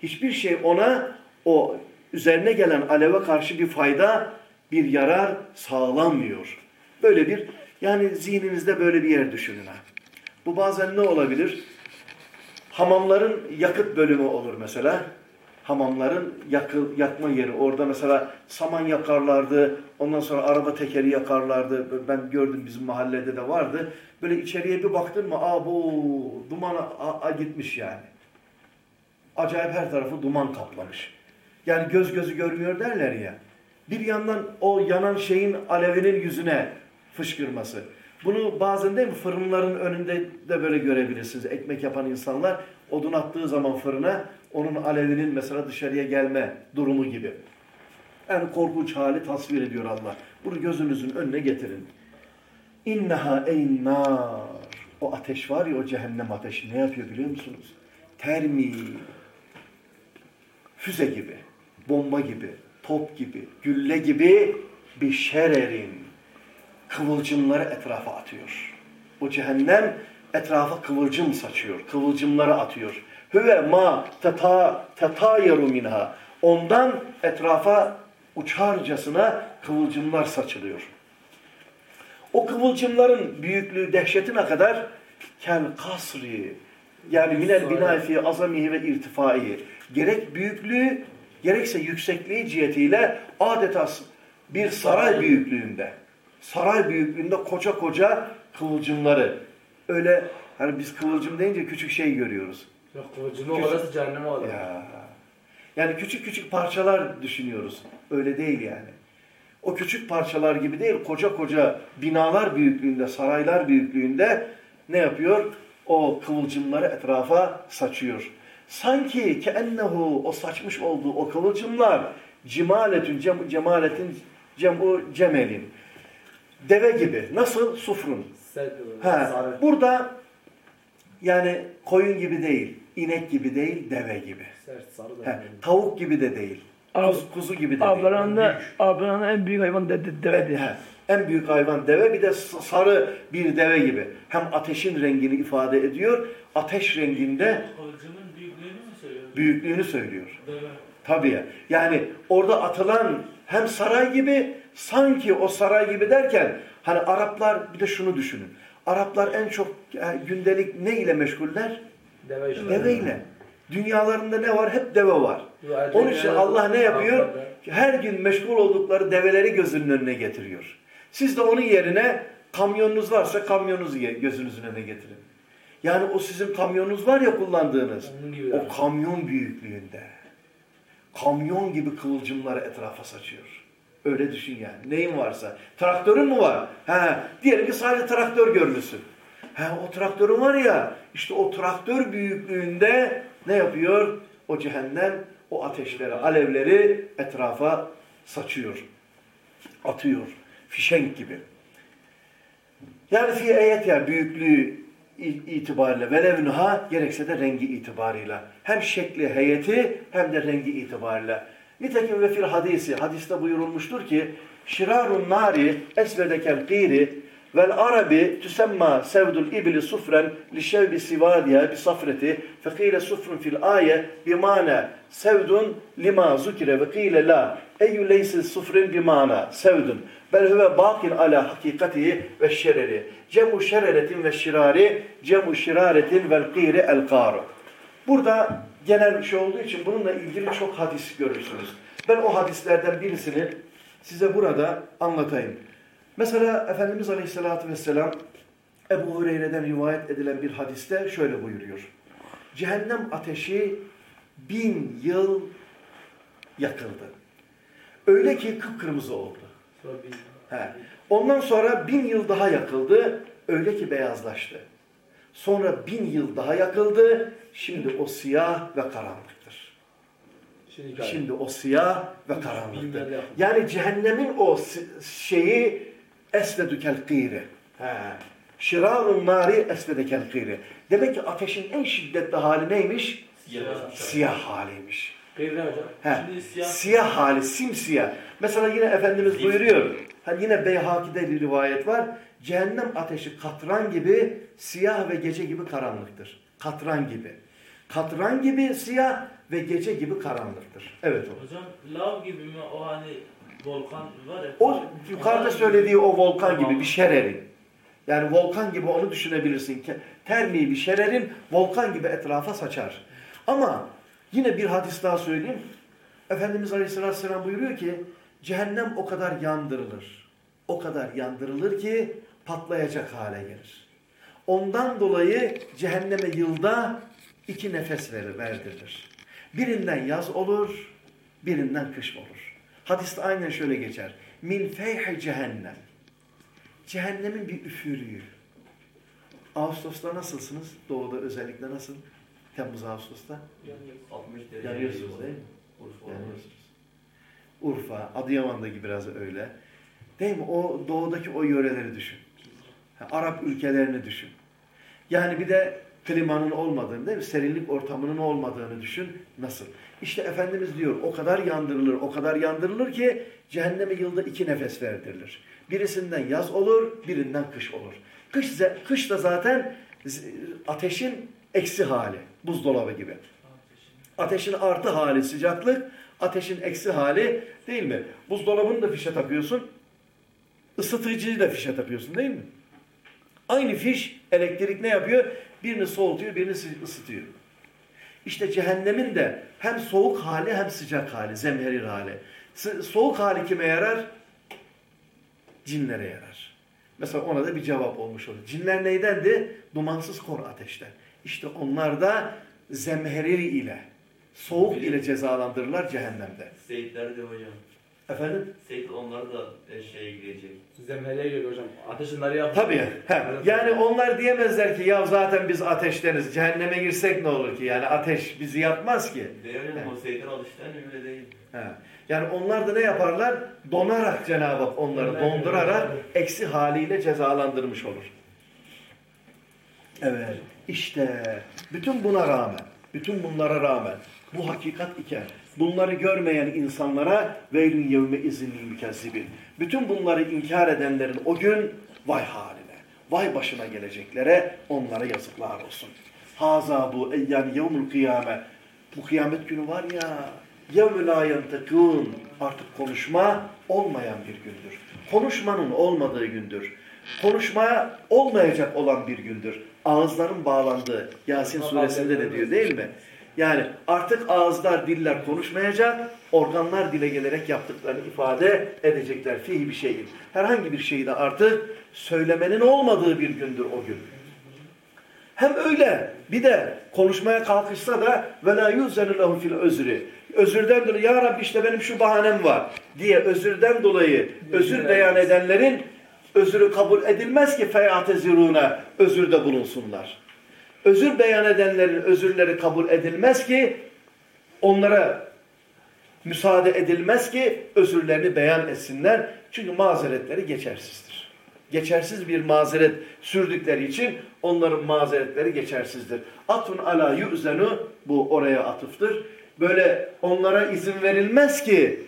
Hiçbir şey ona o üzerine gelen aleve karşı bir fayda, bir yarar sağlamıyor. Böyle bir yani zihninizde böyle bir yer düşünün ha. Bu bazen ne olabilir? Hamamların yakıt bölümü olur mesela. Hamamların yakı, yakma yeri. Orada mesela saman yakarlardı. Ondan sonra araba tekeri yakarlardı. Ben gördüm bizim mahallede de vardı. Böyle içeriye bir baktın mı? Aa bu duman a, gitmiş yani. Acayip her tarafı duman kaplamış. Yani göz gözü görmüyor derler ya. Bir yandan o yanan şeyin alevinin yüzüne fışkırması. Bunu bazen değil mi fırınların önünde de böyle görebilirsiniz. Ekmek yapan insanlar odun attığı zaman fırına onun alevinin mesela dışarıya gelme durumu gibi. Yani korkunç hali tasvir ediyor Allah. Bunu gözünüzün önüne getirin. İnneha eynar. O ateş var ya o cehennem ateşi ne yapıyor biliyor musunuz? Termi. Füze gibi, bomba gibi, top gibi, gülle gibi bir şererin kıvılcımları etrafa atıyor. O cehennem etrafa kıvılcım saçıyor, kıvılcımları atıyor. Hüve ma teta tetayeru minha. Ondan etrafa uçarcasına kıvılcımlar saçılıyor. O kıvılcımların büyüklüğü dehşetine kadar kel kasri yani minel binai fi azamihi ve irtifai gerek büyüklüğü gerekse yüksekliği cihetiyle adeta bir saray büyüklüğünde saray büyüklüğünde koca koca kıvılcımları öyle hani biz kıvılcım deyince küçük şey görüyoruz. Yok kılıcını o kadar cehenneme alır. Ya. Yani küçük küçük parçalar düşünüyoruz. Öyle değil yani. O küçük parçalar gibi değil, koca koca binalar büyüklüğünde, saraylar büyüklüğünde ne yapıyor? O kıvılcımları etrafa saçıyor. Sanki ki ennehu o saçmış olduğu o kıvılcımlar cimaletün cem, cemaletin cemu cemelin. Deve gibi. Nasıl? Sufrun. Ha, burada yani koyun gibi değil, inek gibi değil, deve gibi. Sert sarı da. He, tavuk gibi de değil. Kuzu, kuzu gibi de değil. Ablanın ablanın en büyük hayvan de, de, devedir. He, en büyük hayvan deve bir de sarı bir deve gibi. Hem ateşin rengini ifade ediyor, ateş renginde söylüyor? Büyüklüğünü söylüyor. Tabii ya. Yani orada atılan hem saray gibi sanki o saray gibi derken hani Araplar bir de şunu düşünün. Araplar en çok e, gündelik ne ile meşguller? Deve işte. Deveyle. Dünyalarında ne var? Hep deve var. Onun için Allah ne yapıyor? Her gün meşgul oldukları develeri gözünün önüne getiriyor. Siz de onun yerine kamyonunuz varsa kamyonunuzu gözünüzün önüne getirin. Yani o sizin kamyonunuz var ya kullandığınız. O kamyon büyüklüğünde. Kamyon gibi kıvılcımları etrafa saçıyor. Öyle düşün yani. Neyin varsa. Traktörün mü var? He, diyelim ki sadece traktör görmüşsün. He, o traktörün var ya, işte o traktör büyüklüğünde ne yapıyor? O cehennem o ateşleri, alevleri etrafa saçıyor. Atıyor. Fişenk gibi. Yani fi ayet ya büyüklüğü itibariyle velevnuha gerekse de rengi itibarıyla. Hem şekli heyeti hem de rengi itibariyle. Nitekim ve fil hadisi hadiste buyurulmuştur ki şirarun nari esvedekel giri vel arabi tüsemma sevdul ibli sufren li şevbi sivadiha bi safreti fekile sufrun fil aye bimana sevdun lima zukire ve kile la eyyü leysi sufrin bimana sevdun bel huve bakin ala hakikatihi ve şereri cemu şereretin ve şirari cemu şiraretin vel giri el karu Burada genel bir şey olduğu için bununla ilgili çok hadis görürsünüz. Ben o hadislerden birisini size burada anlatayım. Mesela Efendimiz Aleyhisselatü Vesselam Ebu Hureyre'den rivayet edilen bir hadiste şöyle buyuruyor. Cehennem ateşi bin yıl yakıldı. Öyle ki kıpkırmızı oldu. He. Ondan sonra bin yıl daha yakıldı. Öyle ki beyazlaştı. Sonra bin yıl daha yakıldı. Şimdi o siyah ve karanlıktır. Şimdi. Şimdi o siyah ve karanlıktır. Yani cehennemin o şeyi esvedükel kıyri. He. Şirarun nari esvedekel kıyri. Demek ki ateşin en şiddetli hali neymiş? Siyah. Siyah haliymiş. Kıyır ne hocam? He. Şimdi siyah- Siyah hali, simsiyah. Mesela yine Efendimiz buyuruyor. Hani yine Beyhaki'de bir rivayet var. Cehennem ateşi katran gibi siyah ve gece gibi karanlıktır. Katran gibi. Katran gibi siyah ve gece gibi karanlıktır. Evet o. Hocam lav gibi mi o hani volkan var ya. O yukarıda söylediği o volkan gibi bir şererin. Yani volkan gibi onu düşünebilirsin. Termiği bir şererin volkan gibi etrafa saçar. Ama yine bir hadis daha söyleyeyim. Efendimiz Aleyhisselatü Vesselam buyuruyor ki cehennem o kadar yandırılır. O kadar yandırılır ki patlayacak hale gelir. Ondan dolayı cehenneme yılda iki nefes verir, verdirilir. Birinden yaz olur, birinden kış olur. Hadiste aynen şöyle geçer. Min feyhi cehennem. Cehennemin bir üfürüğü. Ağustos'ta nasılsınız? Doğuda özellikle nasıl? Temmuz, Ağustos'ta? 60 derece. Yanıyorsunuz değil mi? Urfa. Yanıyorsunuz. Urfa, Adıyaman'daki biraz öyle. Değil mi? O doğudaki o yöreleri düşün. Arap ülkelerini düşün. Yani bir de klimanın olmadığını değil mi? Serinlik ortamının olmadığını düşün. Nasıl? İşte Efendimiz diyor o kadar yandırılır, o kadar yandırılır ki cehenneme yılda iki nefes verdirilir. Birisinden yaz olur, birinden kış olur. Kış, kış da zaten ateşin eksi hali, buzdolabı gibi. Ateşin artı hali sıcaklık, ateşin eksi hali değil mi? Buzdolabını da fişe takıyorsun, ısıtıcıyı da fişe takıyorsun değil mi? Aynı fiş elektrik ne yapıyor? Birini soğutuyor, birini sı- ısıtıyor. İşte cehennemin de hem soğuk hali hem sıcak hali, zemherir hali. Soğuk hali kime yarar? Cinlere yarar. Mesela ona da bir cevap olmuş olur. Cinler neydendi? Dumansız kor ateşten. İşte onlar da zemherir ile, soğuk ile cezalandırırlar cehennemde. Seyitler de hocam. Efendim? Seyit onlar da e, şeye girecek. Zemheriye geliyor hocam. Ateşin narı yaptı. Tabii. He. Yani onlar diyemezler ki ya zaten biz ateşteniz. Cehenneme girsek ne olur ki? Yani ateş bizi yapmaz ki. Ve hocam o seyitler alıştan öyle değil. He. Yani onlar da ne yaparlar? Donarak Cenab-ı Hak onları dondurarak eksi haliyle cezalandırmış olur. Evet. İşte bütün buna rağmen, bütün bunlara rağmen bu hakikat iken bunları görmeyen insanlara veylün yevme izinli mükezzibin. Bütün bunları inkar edenlerin o gün vay haline, vay başına geleceklere onlara yazıklar olsun. Haza bu yani yevmul kıyame. Bu kıyamet günü var ya yevmü la. Artık konuşma olmayan bir gündür. Konuşmanın olmadığı gündür. Konuşmaya olmayacak olan bir gündür. Ağızların bağlandığı. Yasin suresinde de diyor değil mi? Yani artık ağızlar, diller konuşmayacak, organlar dile gelerek yaptıklarını ifade edecekler. Fihi bir şeyin. Herhangi bir şeyi de artık söylemenin olmadığı bir gündür o gün. Hem öyle bir de konuşmaya kalkışsa da ve la yuzenu lehu fil özri. Özürden dolayı ya Rabbi işte benim şu bahanem var diye özürden dolayı özür beyan edenlerin özürü kabul edilmez ki feyateziruna özürde bulunsunlar. Özür beyan edenlerin özürleri kabul edilmez ki onlara müsaade edilmez ki özürlerini beyan etsinler. Çünkü mazeretleri geçersizdir. Geçersiz bir mazeret sürdükleri için onların mazeretleri geçersizdir. Atun ala yu'zenu bu oraya atıftır. Böyle onlara izin verilmez ki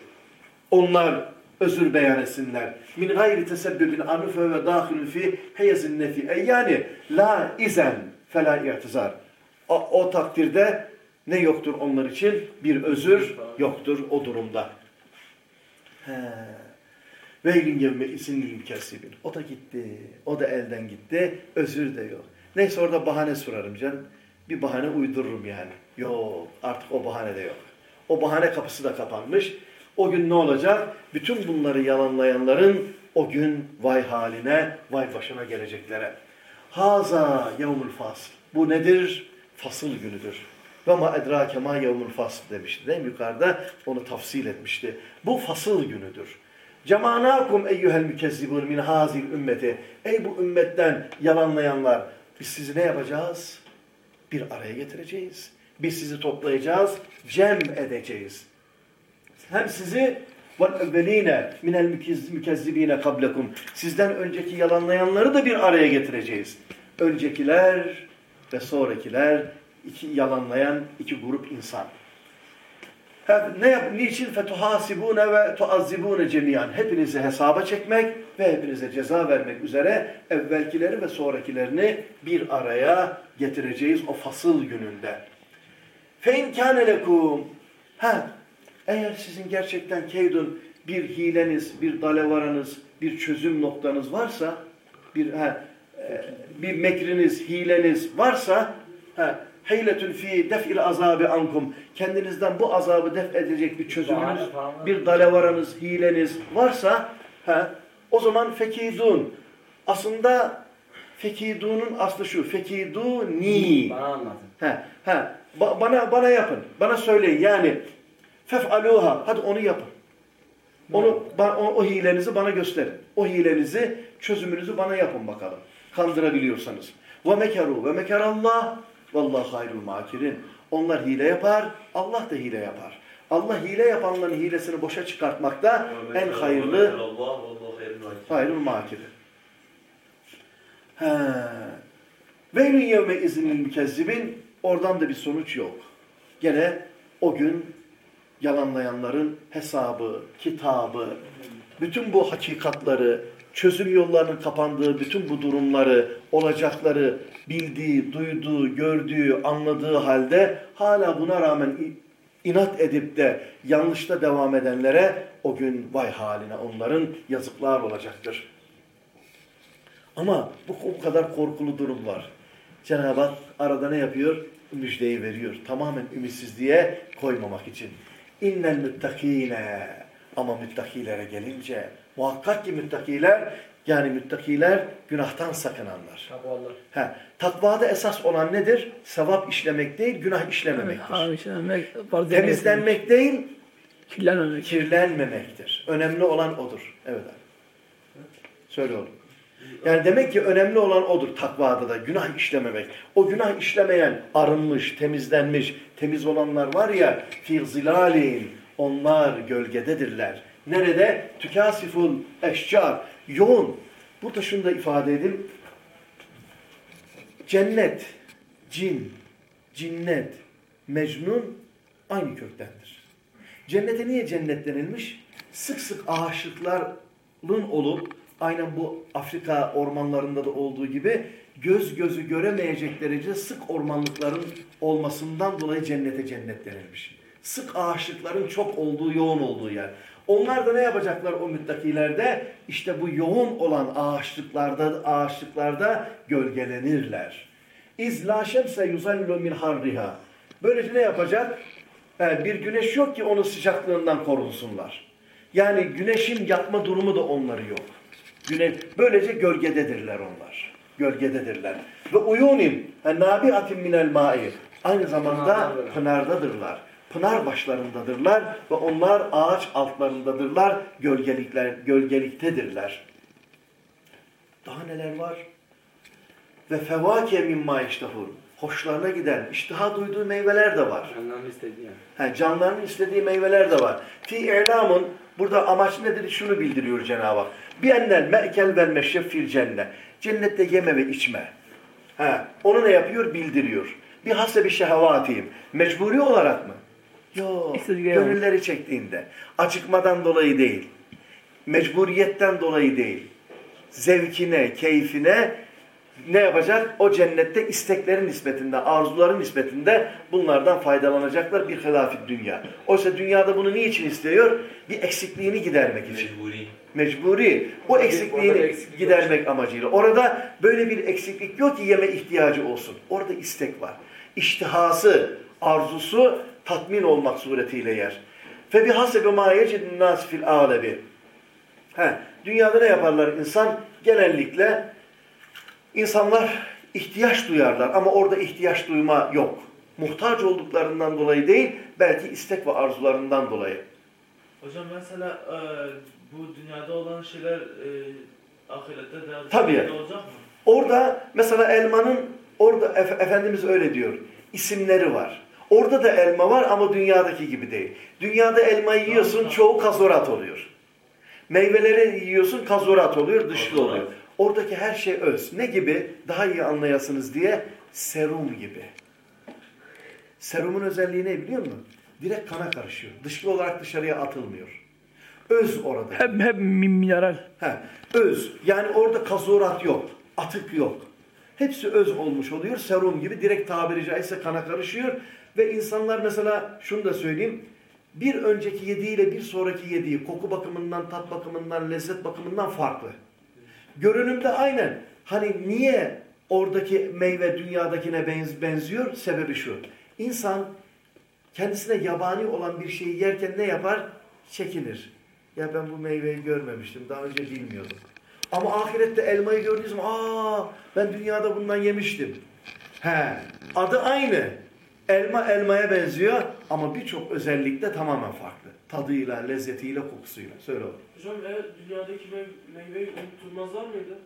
onlar özür beyan etsinler. Min gayri tesebbübin anufe ve dâhilün fi heyezin nefi. Yani la izen fela i'tizar. O, o takdirde ne yoktur onlar için? Bir özür yoktur o durumda. He. Veylin yevme isinlil mükessibin. O da gitti. O da elden gitti. Özür de yok. Neyse orada bahane sorarım canım. Bir bahane uydururum yani. Yok artık o bahane de yok. O bahane kapısı da kapanmış. O gün ne olacak? Bütün bunları yalanlayanların o gün vay haline, vay başına geleceklere. Haza yevmul fasl. Bu nedir? Fasıl günüdür. Ve ma edrake ma yevmul fasl demişti değil mi? Yukarıda onu tafsil etmişti. Bu fasıl günüdür. Cemanakum eyyuhel mükezzibun min hazil ümmeti. Ey bu ümmetten yalanlayanlar. Biz sizi ne yapacağız? Bir araya getireceğiz. Biz sizi toplayacağız, cem edeceğiz Hem sizi وَالْاَوَّل۪ينَ مِنَ الْمُكَذِّب۪ينَ قَبْلَكُمْ Sizden önceki yalanlayanları da bir araya getireceğiz. Öncekiler ve sonrakiler iki yalanlayan iki grup insan. Ha, ne yap, niçin fetuhasibune ve tuazzibune cemiyan. Hepinizi hesaba çekmek ve hepinize ceza vermek üzere evvelkileri ve sonrakilerini bir araya getireceğiz o fasıl gününde. Fe in kâne lekum. Ha, eğer sizin gerçekten keydun bir hileniz, bir dalevaranız, bir çözüm noktanız varsa, bir ha, e, bir mekriniz, hileniz varsa, ha, heyletün fi def'il azabı ankum. Kendinizden bu azabı def edecek bir çözümünüz, bir dalevaranız, hileniz varsa, ha, o zaman fekidun. Aslında fekidunun aslı şu, fekiduni. Bana anlatın. Ha, ha. Ba- bana bana yapın. Bana söyleyin. Yani fef'aluha. Hadi onu yapın. Onu o, o hilenizi bana gösterin. O hilenizi, çözümünüzü bana yapın bakalım. Kandırabiliyorsanız. Ve mekaru ve mekarallah vallahu hayrul makirin. Onlar hile yapar, Allah da hile yapar. Allah hile yapanların hilesini boşa çıkartmakta en hayırlı hayrul makiri. Veylün yevme iznil mükezzibin oradan da bir sonuç yok. Gene o gün yalanlayanların hesabı, kitabı, bütün bu hakikatları, çözüm yollarının kapandığı bütün bu durumları, olacakları bildiği, duyduğu, gördüğü, anladığı halde hala buna rağmen inat edip de yanlışta devam edenlere o gün vay haline onların yazıklar olacaktır. Ama bu, bu kadar korkulu durum var. Cenab-ı Hak arada ne yapıyor? Müjdeyi veriyor. Tamamen ümitsizliğe koymamak için. İnnel müttakine. Ama müttakilere gelince muhakkak ki müttakiler yani müttakiler günahtan sakınanlar. Takvalar. He, takvada esas olan nedir? Sevap işlemek değil, günah işlememektir. Farz etmek, Temizlenmek değil, kirlenmemek. kirlenmemektir. Önemli olan odur. Evet abi. Söyle oğlum. Yani demek ki önemli olan odur takvada da günah işlememek. O günah işlemeyen arınmış, temizlenmiş, temiz olanlar var ya fi zilalin onlar gölgededirler. Nerede? Tükasiful eşcar. Yoğun. Burada şunu da ifade edeyim. Cennet, cin, cinnet, mecnun aynı köktendir. Cennete niye cennet denilmiş? Sık sık ağaçlıkların olup aynen bu Afrika ormanlarında da olduğu gibi göz gözü göremeyecek derece sık ormanlıkların olmasından dolayı cennete cennet denilmiş. Sık ağaçlıkların çok olduğu, yoğun olduğu yer. Onlar da ne yapacaklar o müttakilerde? İşte bu yoğun olan ağaçlıklarda, ağaçlıklarda gölgelenirler. İz la şemse yuzallu min harriha. Böylece ne yapacak? Bir güneş yok ki onun sıcaklığından korunsunlar. Yani güneşin yatma durumu da onları yok. Güneş, böylece gölgededirler onlar. Gölgededirler. Ve uyunim nabiatin minel ma'i. Aynı zamanda pınardadırlar. Pınar başlarındadırlar ve onlar ağaç altlarındadırlar. Gölgelikler, gölgeliktedirler. Daha neler var? Ve fevâke mimma iştahun. Hoşlarına giden, iştiha duyduğu meyveler de var. Canlarını istediği. Ha, canlarının istediği meyveler de var. Fi i'lamun burada amaç nedir? Şunu bildiriyor Cenab-ı Hak. Bir ennel me'kel vel meşref fil cennet. Cennette yeme ve içme. Ha, onu ne yapıyor? Bildiriyor. Bir hasebi şehevatiyim. Mecburi olarak mı? Yok. Gönülleri çektiğinde. Acıkmadan dolayı değil. Mecburiyetten dolayı değil. Zevkine, keyfine ne yapacak? O cennette isteklerin nispetinde, arzuların nispetinde bunlardan faydalanacaklar bir hilafit dünya. Oysa dünyada bunu niçin istiyor? Bir eksikliğini gidermek için. Mecburi. Mecburi. O eksikliğini eksiklik gidermek amacıyla. Orada böyle bir eksiklik yok ki yeme ihtiyacı olsun. Orada istek var. İştihası, arzusu tatmin olmak suretiyle yer. Fe bihasebi ma yecidun nas fil alebi. He, dünyada ne yaparlar insan? Genellikle insanlar ihtiyaç duyarlar ama orada ihtiyaç duyma yok. Muhtaç olduklarından dolayı değil, belki istek ve arzularından dolayı. Hocam mesela e, bu dünyada olan şeyler e, ahirette de Tabii. olacak mı? Orada mesela elmanın, orada Efe- Efendimiz öyle diyor, isimleri var. Orada da elma var ama dünyadaki gibi değil. Dünyada elmayı yiyorsun, çoğu kazorat oluyor. Meyveleri yiyorsun, kazorat oluyor, dışlı oluyor. Oradaki her şey öz. Ne gibi? Daha iyi anlayasınız diye serum gibi. Serumun özelliği ne biliyor musun? direkt kana karışıyor. Dışkı olarak dışarıya atılmıyor. Öz orada. Hep hep min- mineral. He, öz. Yani orada kazurat yok. Atık yok. Hepsi öz olmuş oluyor. Serum gibi direkt tabiri caizse kana karışıyor. Ve insanlar mesela şunu da söyleyeyim. Bir önceki yediğiyle bir sonraki yediği koku bakımından, tat bakımından, lezzet bakımından farklı. Görünümde aynen. Hani niye oradaki meyve dünyadakine benz- benziyor? Sebebi şu. İnsan kendisine yabani olan bir şeyi yerken ne yapar? Çekinir. Ya ben bu meyveyi görmemiştim. Daha önce bilmiyordum. Ama ahirette elmayı gördüğü zaman aa ben dünyada bundan yemiştim. He, adı aynı. Elma elmaya benziyor ama birçok özellikle tamamen farklı. Tadıyla, lezzetiyle, kokusuyla. Söyle oğlum. Hocam eğer dünyadaki mev- meyveyi unutturmazlar mıydı?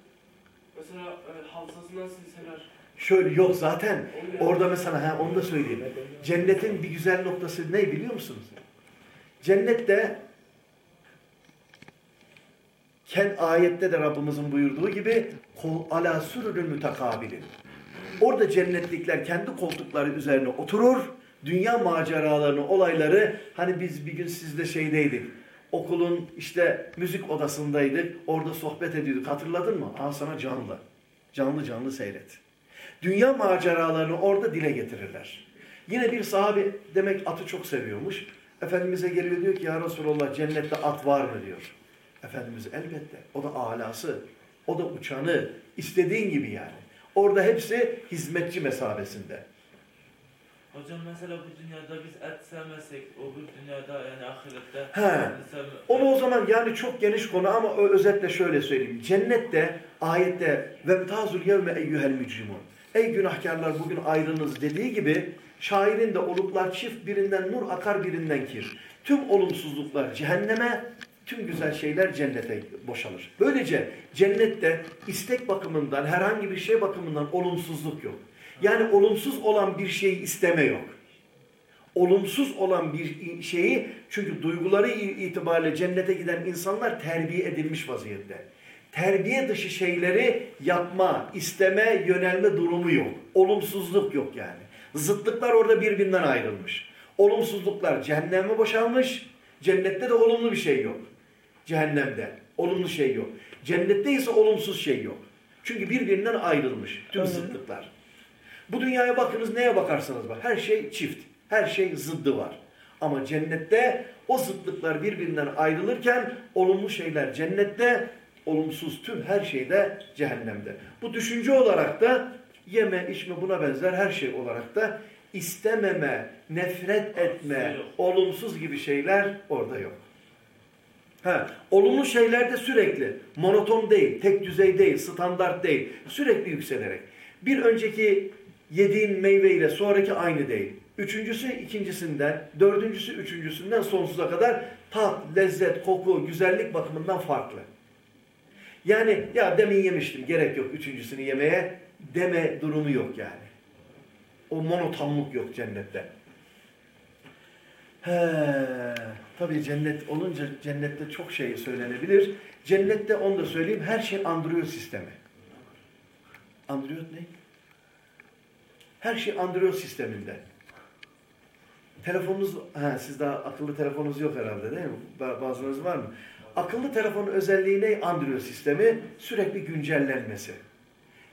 Mesela e, hafızasından silseler. Şöyle yok zaten orada mesela ha, onu da söyleyeyim. Cennetin bir güzel noktası ne biliyor musunuz? Cennette ken ayette de Rabbimizin buyurduğu gibi kol ala sürürün mütekabilin. Orada cennetlikler kendi koltukları üzerine oturur. Dünya maceralarını, olayları hani biz bir gün sizde şeydeydik. Okulun işte müzik odasındaydık. Orada sohbet ediyorduk. Hatırladın mı? Aa sana canlı. Canlı canlı seyret. Dünya maceralarını orada dile getirirler. Yine bir sahabe demek atı çok seviyormuş. Efendimiz'e geliyor diyor ki ya Resulallah cennette at var mı diyor. Efendimiz elbette. O da alası. O da uçanı. istediğin gibi yani. Orada hepsi hizmetçi mesabesinde. Hocam mesela bu dünyada biz et sevmezsek, o bu dünyada yani ahirette He. Onu o zaman yani çok geniş konu ama özetle şöyle söyleyeyim. Cennette ayette vemtazul yevme eyyuhel mücrimun. Ey günahkarlar bugün ayrınız dediği gibi şairin de oluklar çift birinden nur akar birinden kir. Tüm olumsuzluklar cehenneme, tüm güzel şeyler cennete boşalır. Böylece cennette istek bakımından herhangi bir şey bakımından olumsuzluk yok. Yani olumsuz olan bir şeyi isteme yok olumsuz olan bir şeyi çünkü duyguları itibariyle cennete giden insanlar terbiye edilmiş vaziyette. Terbiye dışı şeyleri yapma, isteme, yönelme durumu yok. Olumsuzluk yok yani. Zıtlıklar orada birbirinden ayrılmış. Olumsuzluklar cehenneme boşalmış. Cennette de olumlu bir şey yok. Cehennemde olumlu şey yok. Cennette ise olumsuz şey yok. Çünkü birbirinden ayrılmış tüm zıtlıklar. Bu dünyaya bakınız neye bakarsanız bak. Her şey çift. Her şey zıddı var. Ama cennette o zıtlıklar birbirinden ayrılırken olumlu şeyler cennette, olumsuz tüm her şey de cehennemde. Bu düşünce olarak da yeme, içme buna benzer her şey olarak da istememe, nefret etme, olumsuz gibi şeyler orada yok. Ha, olumlu şeyler de sürekli monoton değil, tek düzey değil, standart değil. Sürekli yükselerek. Bir önceki yediğin meyveyle sonraki aynı değil. Üçüncüsü ikincisinden, dördüncüsü üçüncüsünden sonsuza kadar tat, lezzet, koku, güzellik bakımından farklı. Yani ya demin yemiştim gerek yok üçüncüsünü yemeye deme durumu yok yani. O monotonluk yok cennette. He, tabii cennet olunca cennette çok şey söylenebilir. Cennette onu da söyleyeyim her şey Android sistemi. Android ne? Her şey Android sisteminde. Telefonunuz, ha, siz daha akıllı telefonunuz yok herhalde değil mi? Ba- Bazınız var mı? Akıllı telefonun özelliği ne? Android sistemi sürekli güncellenmesi.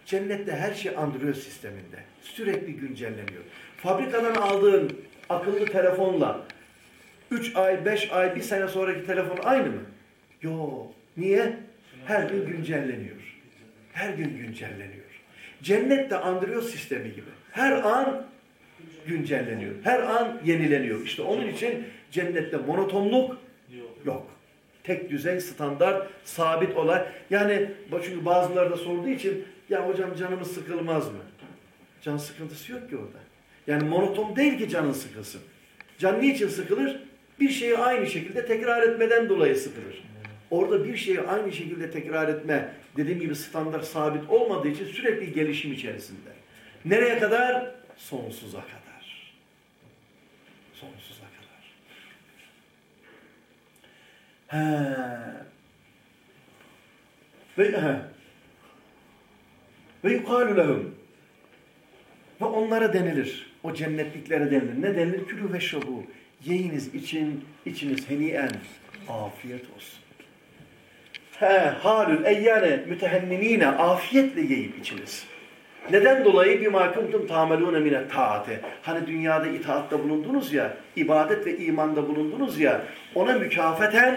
Cennette her şey Android sisteminde. Sürekli güncelleniyor. Fabrikadan aldığın akıllı telefonla 3 ay, 5 ay, 1 sene sonraki telefon aynı mı? Yok. Niye? Her gün güncelleniyor. Her gün güncelleniyor. Cennette Android sistemi gibi. Her an güncelleniyor. Her an yenileniyor. İşte onun için cennette monotonluk Yok. Tek düzey, standart, sabit olay. Yani çünkü bazıları da sorduğu için ya hocam canımız sıkılmaz mı? Can sıkıntısı yok ki orada. Yani monoton değil ki canın sıkılsın. Can niçin sıkılır? Bir şeyi aynı şekilde tekrar etmeden dolayı sıkılır. Orada bir şeyi aynı şekilde tekrar etme, dediğim gibi standart sabit olmadığı için sürekli gelişim içerisinde. Nereye kadar? Sonsuza kadar. Sonsuza kadar. He. Ve he. Ve yukalu lehum. Ve onlara denilir. O cennetliklere denilir. Ne denilir? Külü ve şubu. Yiyiniz için, içiniz heniyen. Afiyet olsun. He, halül eyyane mütehennimine afiyetle yiyip içiniz. Neden dolayı bir makuntum tamelune mine taate. Hani dünyada itaatta bulundunuz ya, ibadet ve imanda bulundunuz ya, ona mükafaten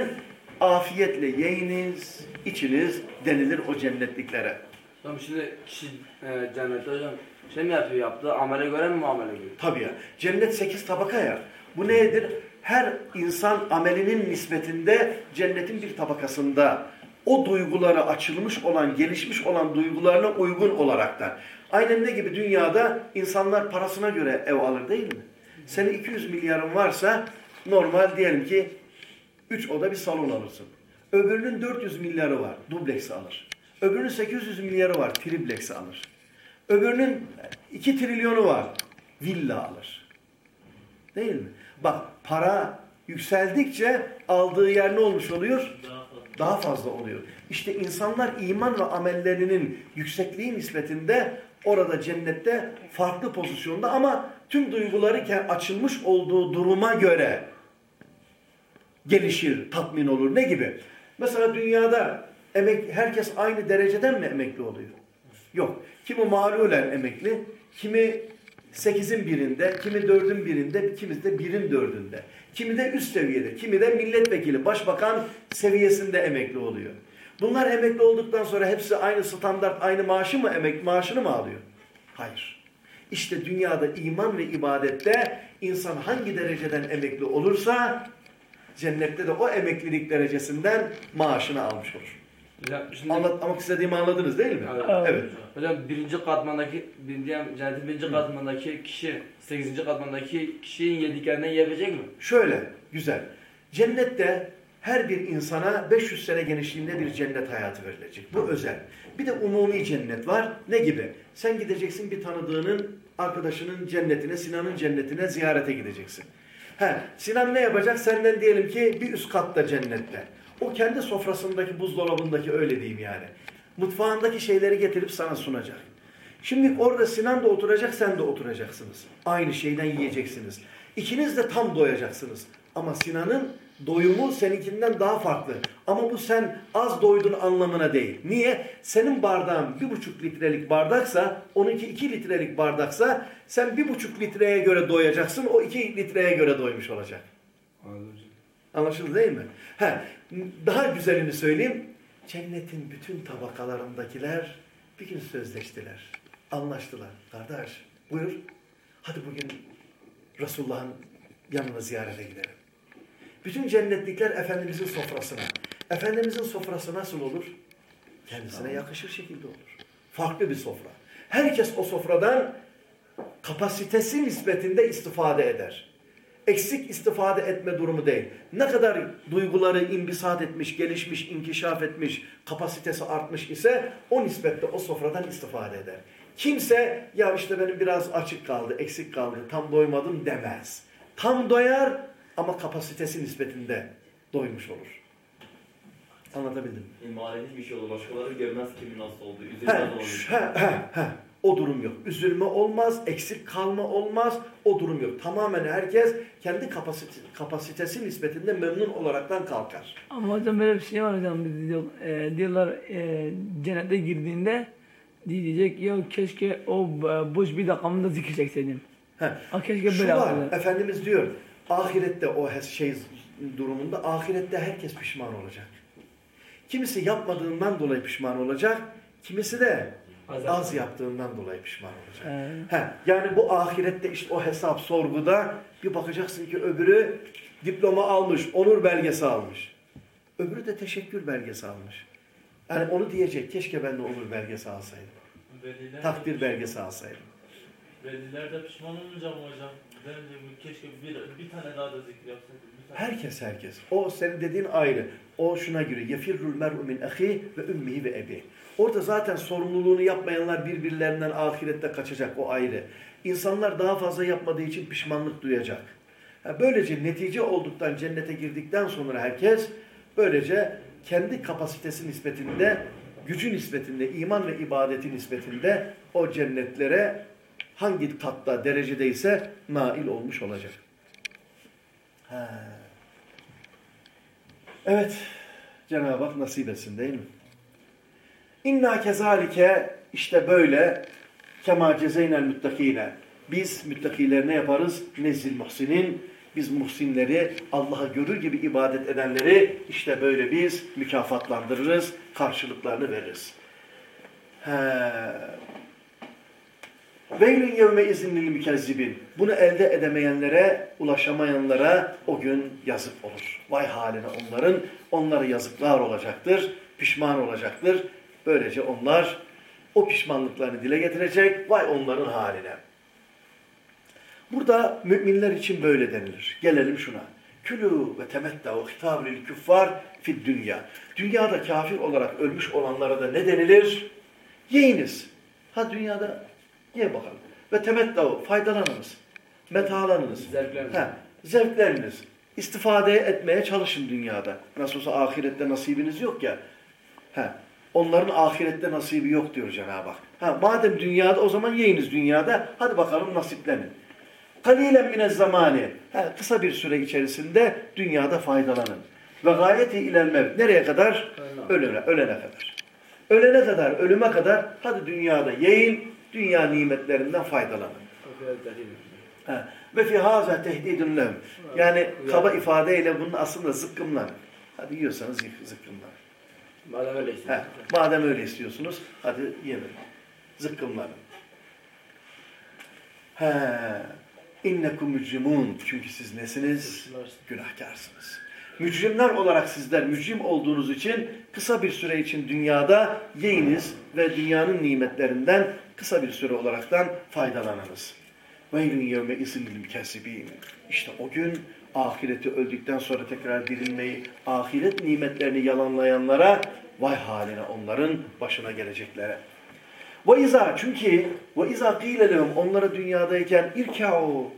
afiyetle yiyiniz, içiniz denilir o cennetliklere. Tamam şimdi kişi e, cennette hocam şey mi yapıyor yaptığı amele göre mi muamele görüyor? Tabii ya. Cennet sekiz tabaka ya. Bu nedir? Her insan amelinin nispetinde cennetin bir tabakasında o duygulara açılmış olan, gelişmiş olan duygularına uygun olaraktan. Aynen ne gibi dünyada insanlar parasına göre ev alır değil mi? Senin 200 milyarın varsa normal diyelim ki 3 oda bir salon alırsın. Öbürünün 400 milyarı var, dubleks alır. Öbürünün 800 milyarı var, triplex alır. Öbürünün 2 trilyonu var, villa alır. Değil mi? Bak para yükseldikçe aldığı yer ne olmuş oluyor? Daha. Daha fazla oluyor. İşte insanlar iman ve amellerinin yüksekliği nispetinde orada cennette farklı pozisyonda ama tüm duyguları açılmış olduğu duruma göre gelişir, tatmin olur. Ne gibi? Mesela dünyada emek, herkes aynı dereceden mi emekli oluyor? Yok. Kimi mağlulen emekli, kimi sekizin birinde, kimi dördün birinde, kimisi de birin dördünde. Kimi de üst seviyede, kimi de milletvekili, başbakan seviyesinde emekli oluyor. Bunlar emekli olduktan sonra hepsi aynı standart, aynı maaşı mı emek maaşını mı alıyor? Hayır. İşte dünyada iman ve ibadette insan hangi dereceden emekli olursa cennette de o emeklilik derecesinden maaşını almış olur. Hocam şimdi Anlatmak istediğimi anladınız değil mi? Evet. Evet. Hocam birinci katmandaki, bir- diyelim cennetin birinci katmandaki kişi, sekizinci katmandaki kişinin yediklerinden yiyebilecek mi? Şöyle, güzel. Cennette her bir insana 500 sene genişliğinde bir cennet hayatı verilecek. Bu özel. Bir de umumi cennet var. Ne gibi? Sen gideceksin bir tanıdığının, arkadaşının cennetine, Sinan'ın cennetine ziyarete gideceksin. He, Sinan ne yapacak? Senden diyelim ki bir üst katta cennette. O kendi sofrasındaki buzdolabındaki öyle diyeyim yani. Mutfağındaki şeyleri getirip sana sunacak. Şimdi orada Sinan da oturacak, sen de oturacaksınız. Aynı şeyden yiyeceksiniz. İkiniz de tam doyacaksınız. Ama Sinan'ın doyumu seninkinden daha farklı. Ama bu sen az doydun anlamına değil. Niye? Senin bardağın bir buçuk litrelik bardaksa, onunki iki litrelik bardaksa, sen bir buçuk litreye göre doyacaksın, o iki litreye göre doymuş olacak. Anlaşıldı değil mi? He, daha güzelini söyleyeyim. Cennetin bütün tabakalarındakiler bir gün sözleştiler. Anlaştılar. Kardeş buyur. Hadi bugün Resulullah'ın yanına ziyarete gidelim. Bütün cennetlikler Efendimizin sofrasına. Efendimizin sofrası nasıl olur? Kendisine yakışır şekilde olur. Farklı bir sofra. Herkes o sofradan kapasitesi nispetinde istifade eder. Eksik istifade etme durumu değil. Ne kadar duyguları imbisat etmiş, gelişmiş, inkişaf etmiş, kapasitesi artmış ise o nispette o sofradan istifade eder. Kimse ya işte benim biraz açık kaldı, eksik kaldı, tam doymadım demez. Tam doyar ama kapasitesi nispetinde doymuş olur. Anlatabildim mi? Manevi bir şey olur. Başkaları görmez kimin nasıl olduğu. He, he, he, he. O durum yok. Üzülme olmaz, eksik kalma olmaz. O durum yok. Tamamen herkes kendi kapasite, kapasitesi nispetinde memnun olaraktan kalkar. Ama hocam böyle bir şey var hocam biz diyor, e, diyorlar e, cennete girdiğinde diyecek ya keşke o e, boş bir dakikamı da zikir çekseydim. He. Keşke Şu böyle var, yapsaydım. Efendimiz diyor, ahirette o şey durumunda ahirette herkes pişman olacak. Kimisi yapmadığından dolayı pişman olacak, kimisi de az yaptığından dolayı pişman olacak. E, He, yani bu ahirette işte o hesap sorguda bir bakacaksın ki öbürü diploma almış, onur belgesi almış. Öbürü de teşekkür belgesi almış. Yani onu diyecek, keşke ben de onur belgesi alsaydım. Veliler Takdir belgesi alsaydım. Veliler de pişman olmayacak mı hocam? Bence bu keşke bir, bir tane daha da zikir tane. Herkes herkes. O senin dediğin ayrı. O şuna göre yefirrul mer'u min ahi ve ümmihi ve ebi. Orada zaten sorumluluğunu yapmayanlar birbirlerinden ahirette kaçacak o ayrı. İnsanlar daha fazla yapmadığı için pişmanlık duyacak. Böylece netice olduktan cennete girdikten sonra herkes böylece kendi kapasitesi nispetinde, gücü nispetinde, iman ve ibadeti nispetinde o cennetlere hangi katta derecedeyse nail olmuş olacak. Ha. Evet. Cenab-ı Hak nasip etsin değil mi? İnna kezalike işte böyle kema cezeynel müttakine. Biz müttakiler ne yaparız? Nezil muhsinin. Biz muhsinleri Allah'a görür gibi ibadet edenleri işte böyle biz mükafatlandırırız. Karşılıklarını veririz. Veylün yevme izinlil mükezzibin. Bunu elde edemeyenlere, ulaşamayanlara o gün yazık olur. Vay haline onların, onlara yazıklar olacaktır, pişman olacaktır. Böylece onlar o pişmanlıklarını dile getirecek, vay onların haline. Burada müminler için böyle denilir. Gelelim şuna. Külü ve temettau hitabül küffar fid dünya. Dünyada kafir olarak ölmüş olanlara da ne denilir? Yiyiniz. Ha dünyada ye bakalım. Ve temettau faydalanınız. Metalanınız. Zevkleriniz. Ha, zevkleriniz. İstifade etmeye çalışın dünyada. Nasıl olsa ahirette nasibiniz yok ya. Ha, onların ahirette nasibi yok diyor Cenab-ı Hak. Ha, madem dünyada o zaman yiyiniz dünyada. Hadi bakalım nasiplenin. Kalilen mine zamani. Ha, kısa bir süre içerisinde dünyada faydalanın. Ve gayeti ilel mevt. Nereye kadar? Ölene, ölene kadar. Ölene kadar, ölüme kadar hadi dünyada yiyin, dünya nimetlerinden faydalanın. Ve fi haza tehdidun lehum. Yani kaba ifadeyle bunun aslında zıkkımlanın. Hadi yiyorsanız zıkkımlanın. Madem öyle Ha, istiyorsun. madem öyle istiyorsunuz hadi yemin. Zıkkımlanın. He, innekum mücrimun. Çünkü siz nesiniz? Günahkarsınız. Mücrimler olarak sizler mücrim olduğunuz için kısa bir süre için dünyada yiyiniz ve dünyanın nimetlerinden kısa bir süre olaraktan faydalanınız. Veylün yevme izinil mükessibin. İşte o gün ahireti öldükten sonra tekrar dirilmeyi, ahiret nimetlerini yalanlayanlara vay haline onların başına geleceklere. Ve izâ çünkü ve izâ kîle lehum onlara dünyadayken irkâ'u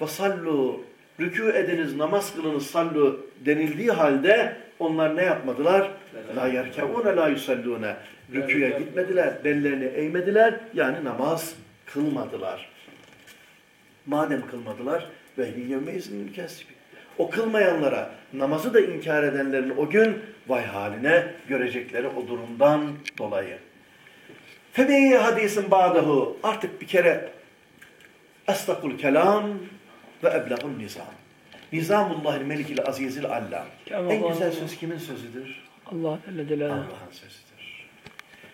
ve sallu rükû ediniz, namaz kılınız, sallu denildiği halde onlar ne yapmadılar? La yerkeûne la yusallûne. Rüküye gitmediler, bellerini eğmediler. Yani namaz kılmadılar. Madem kılmadılar ve yevme iznil kesibi. O kılmayanlara, namazı da inkar edenlerin o gün vay haline görecekleri o durumdan dolayı. Febeyi hadisin ba'dahu. Artık bir kere estakul kelam ve eblagun nizam. Nizamullahil melikil azizil allam. En güzel söz kimin sözüdür? Allah. Allah'ın sözüdür.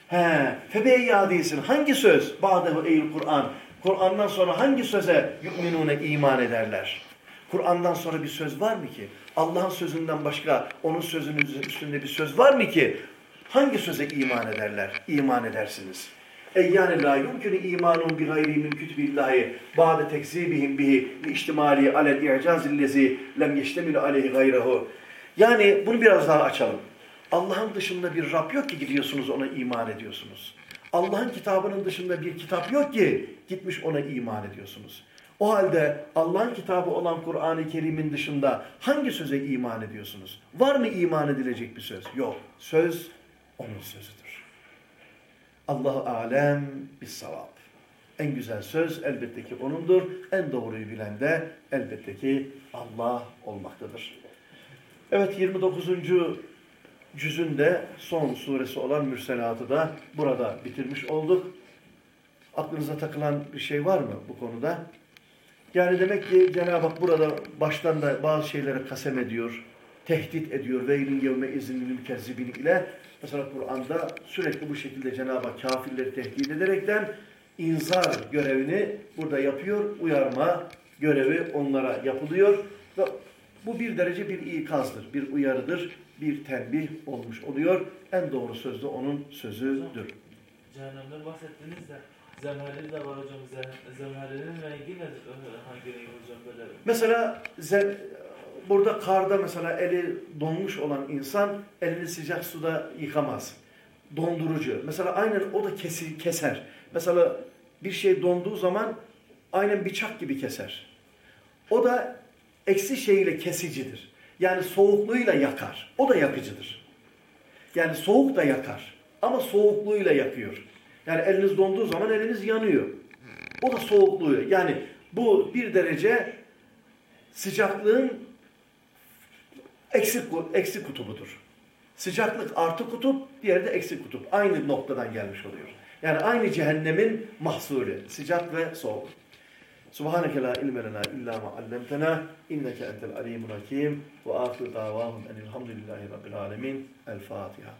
He, febeyi hadisin hangi söz? Ba'dahu eyl Kur'an. Kur'an'dan sonra hangi söze yu'minune iman ederler? Kur'an'dan sonra bir söz var mı ki? Allah'ın sözünden başka onun sözünün üstünde bir söz var mı ki? Hangi söze iman ederler? İman edersiniz. Ey yani la yumkünü imanun bi gayri min kütübillahi ba'de tekzibihim bihi li ihtimali alel i'cazillezi lem yeştemilu aleyhi gayrehu. Yani bunu biraz daha açalım. Allah'ın dışında bir Rab yok ki gidiyorsunuz ona iman ediyorsunuz. Allah'ın kitabının dışında bir kitap yok ki gitmiş ona iman ediyorsunuz. O halde Allah'ın kitabı olan Kur'an-ı Kerim'in dışında hangi söze iman ediyorsunuz? Var mı iman edilecek bir söz? Yok. Söz onun sözüdür. Allahu alem bis savab. En güzel söz elbette ki onundur. En doğruyu bilen de elbette ki Allah olmaktadır. Evet 29. cüzün de son suresi olan Mürselat'ı da burada bitirmiş olduk. Aklınıza takılan bir şey var mı bu konuda? Yani demek ki Cenab-ı Hak burada baştan da bazı şeylere kasem ediyor, tehdit ediyor. Veylin yevme izinli mükezzibin ile. Mesela Kur'an'da sürekli bu şekilde Cenab-ı Hak kafirleri tehdit ederekten inzar görevini burada yapıyor. Uyarma görevi onlara yapılıyor. Ve bu bir derece bir ikazdır, bir uyarıdır, bir tembih olmuş oluyor. En doğru söz de onun sözüdür. Cehennemden bahsettiniz de zemheril de var hocam. Ze- Zemherinin rengi nedir? Hangi renk hocam böyle? Mesela ze- burada karda mesela eli donmuş olan insan elini sıcak suda yıkamaz. Dondurucu. Mesela aynen o da kesi, keser. Mesela bir şey donduğu zaman aynen bıçak gibi keser. O da eksi şeyiyle kesicidir. Yani soğukluğuyla yakar. O da yakıcıdır. Yani soğuk da yakar. Ama soğukluğuyla yakıyor. Yani eliniz donduğu zaman eliniz yanıyor. O da soğukluğu. Yani bu bir derece sıcaklığın eksi, eksi kutubudur. Sıcaklık artı kutup, diğeri de eksi kutup. Aynı noktadan gelmiş oluyor. Yani aynı cehennemin mahsulü. Sıcak ve soğuk. سبحانك لا علم لنا إلا ما علمتنا إنك أنت العليم الحكيم وآخر دعواهم أن الحمد لله رب العالمين الفاتحة.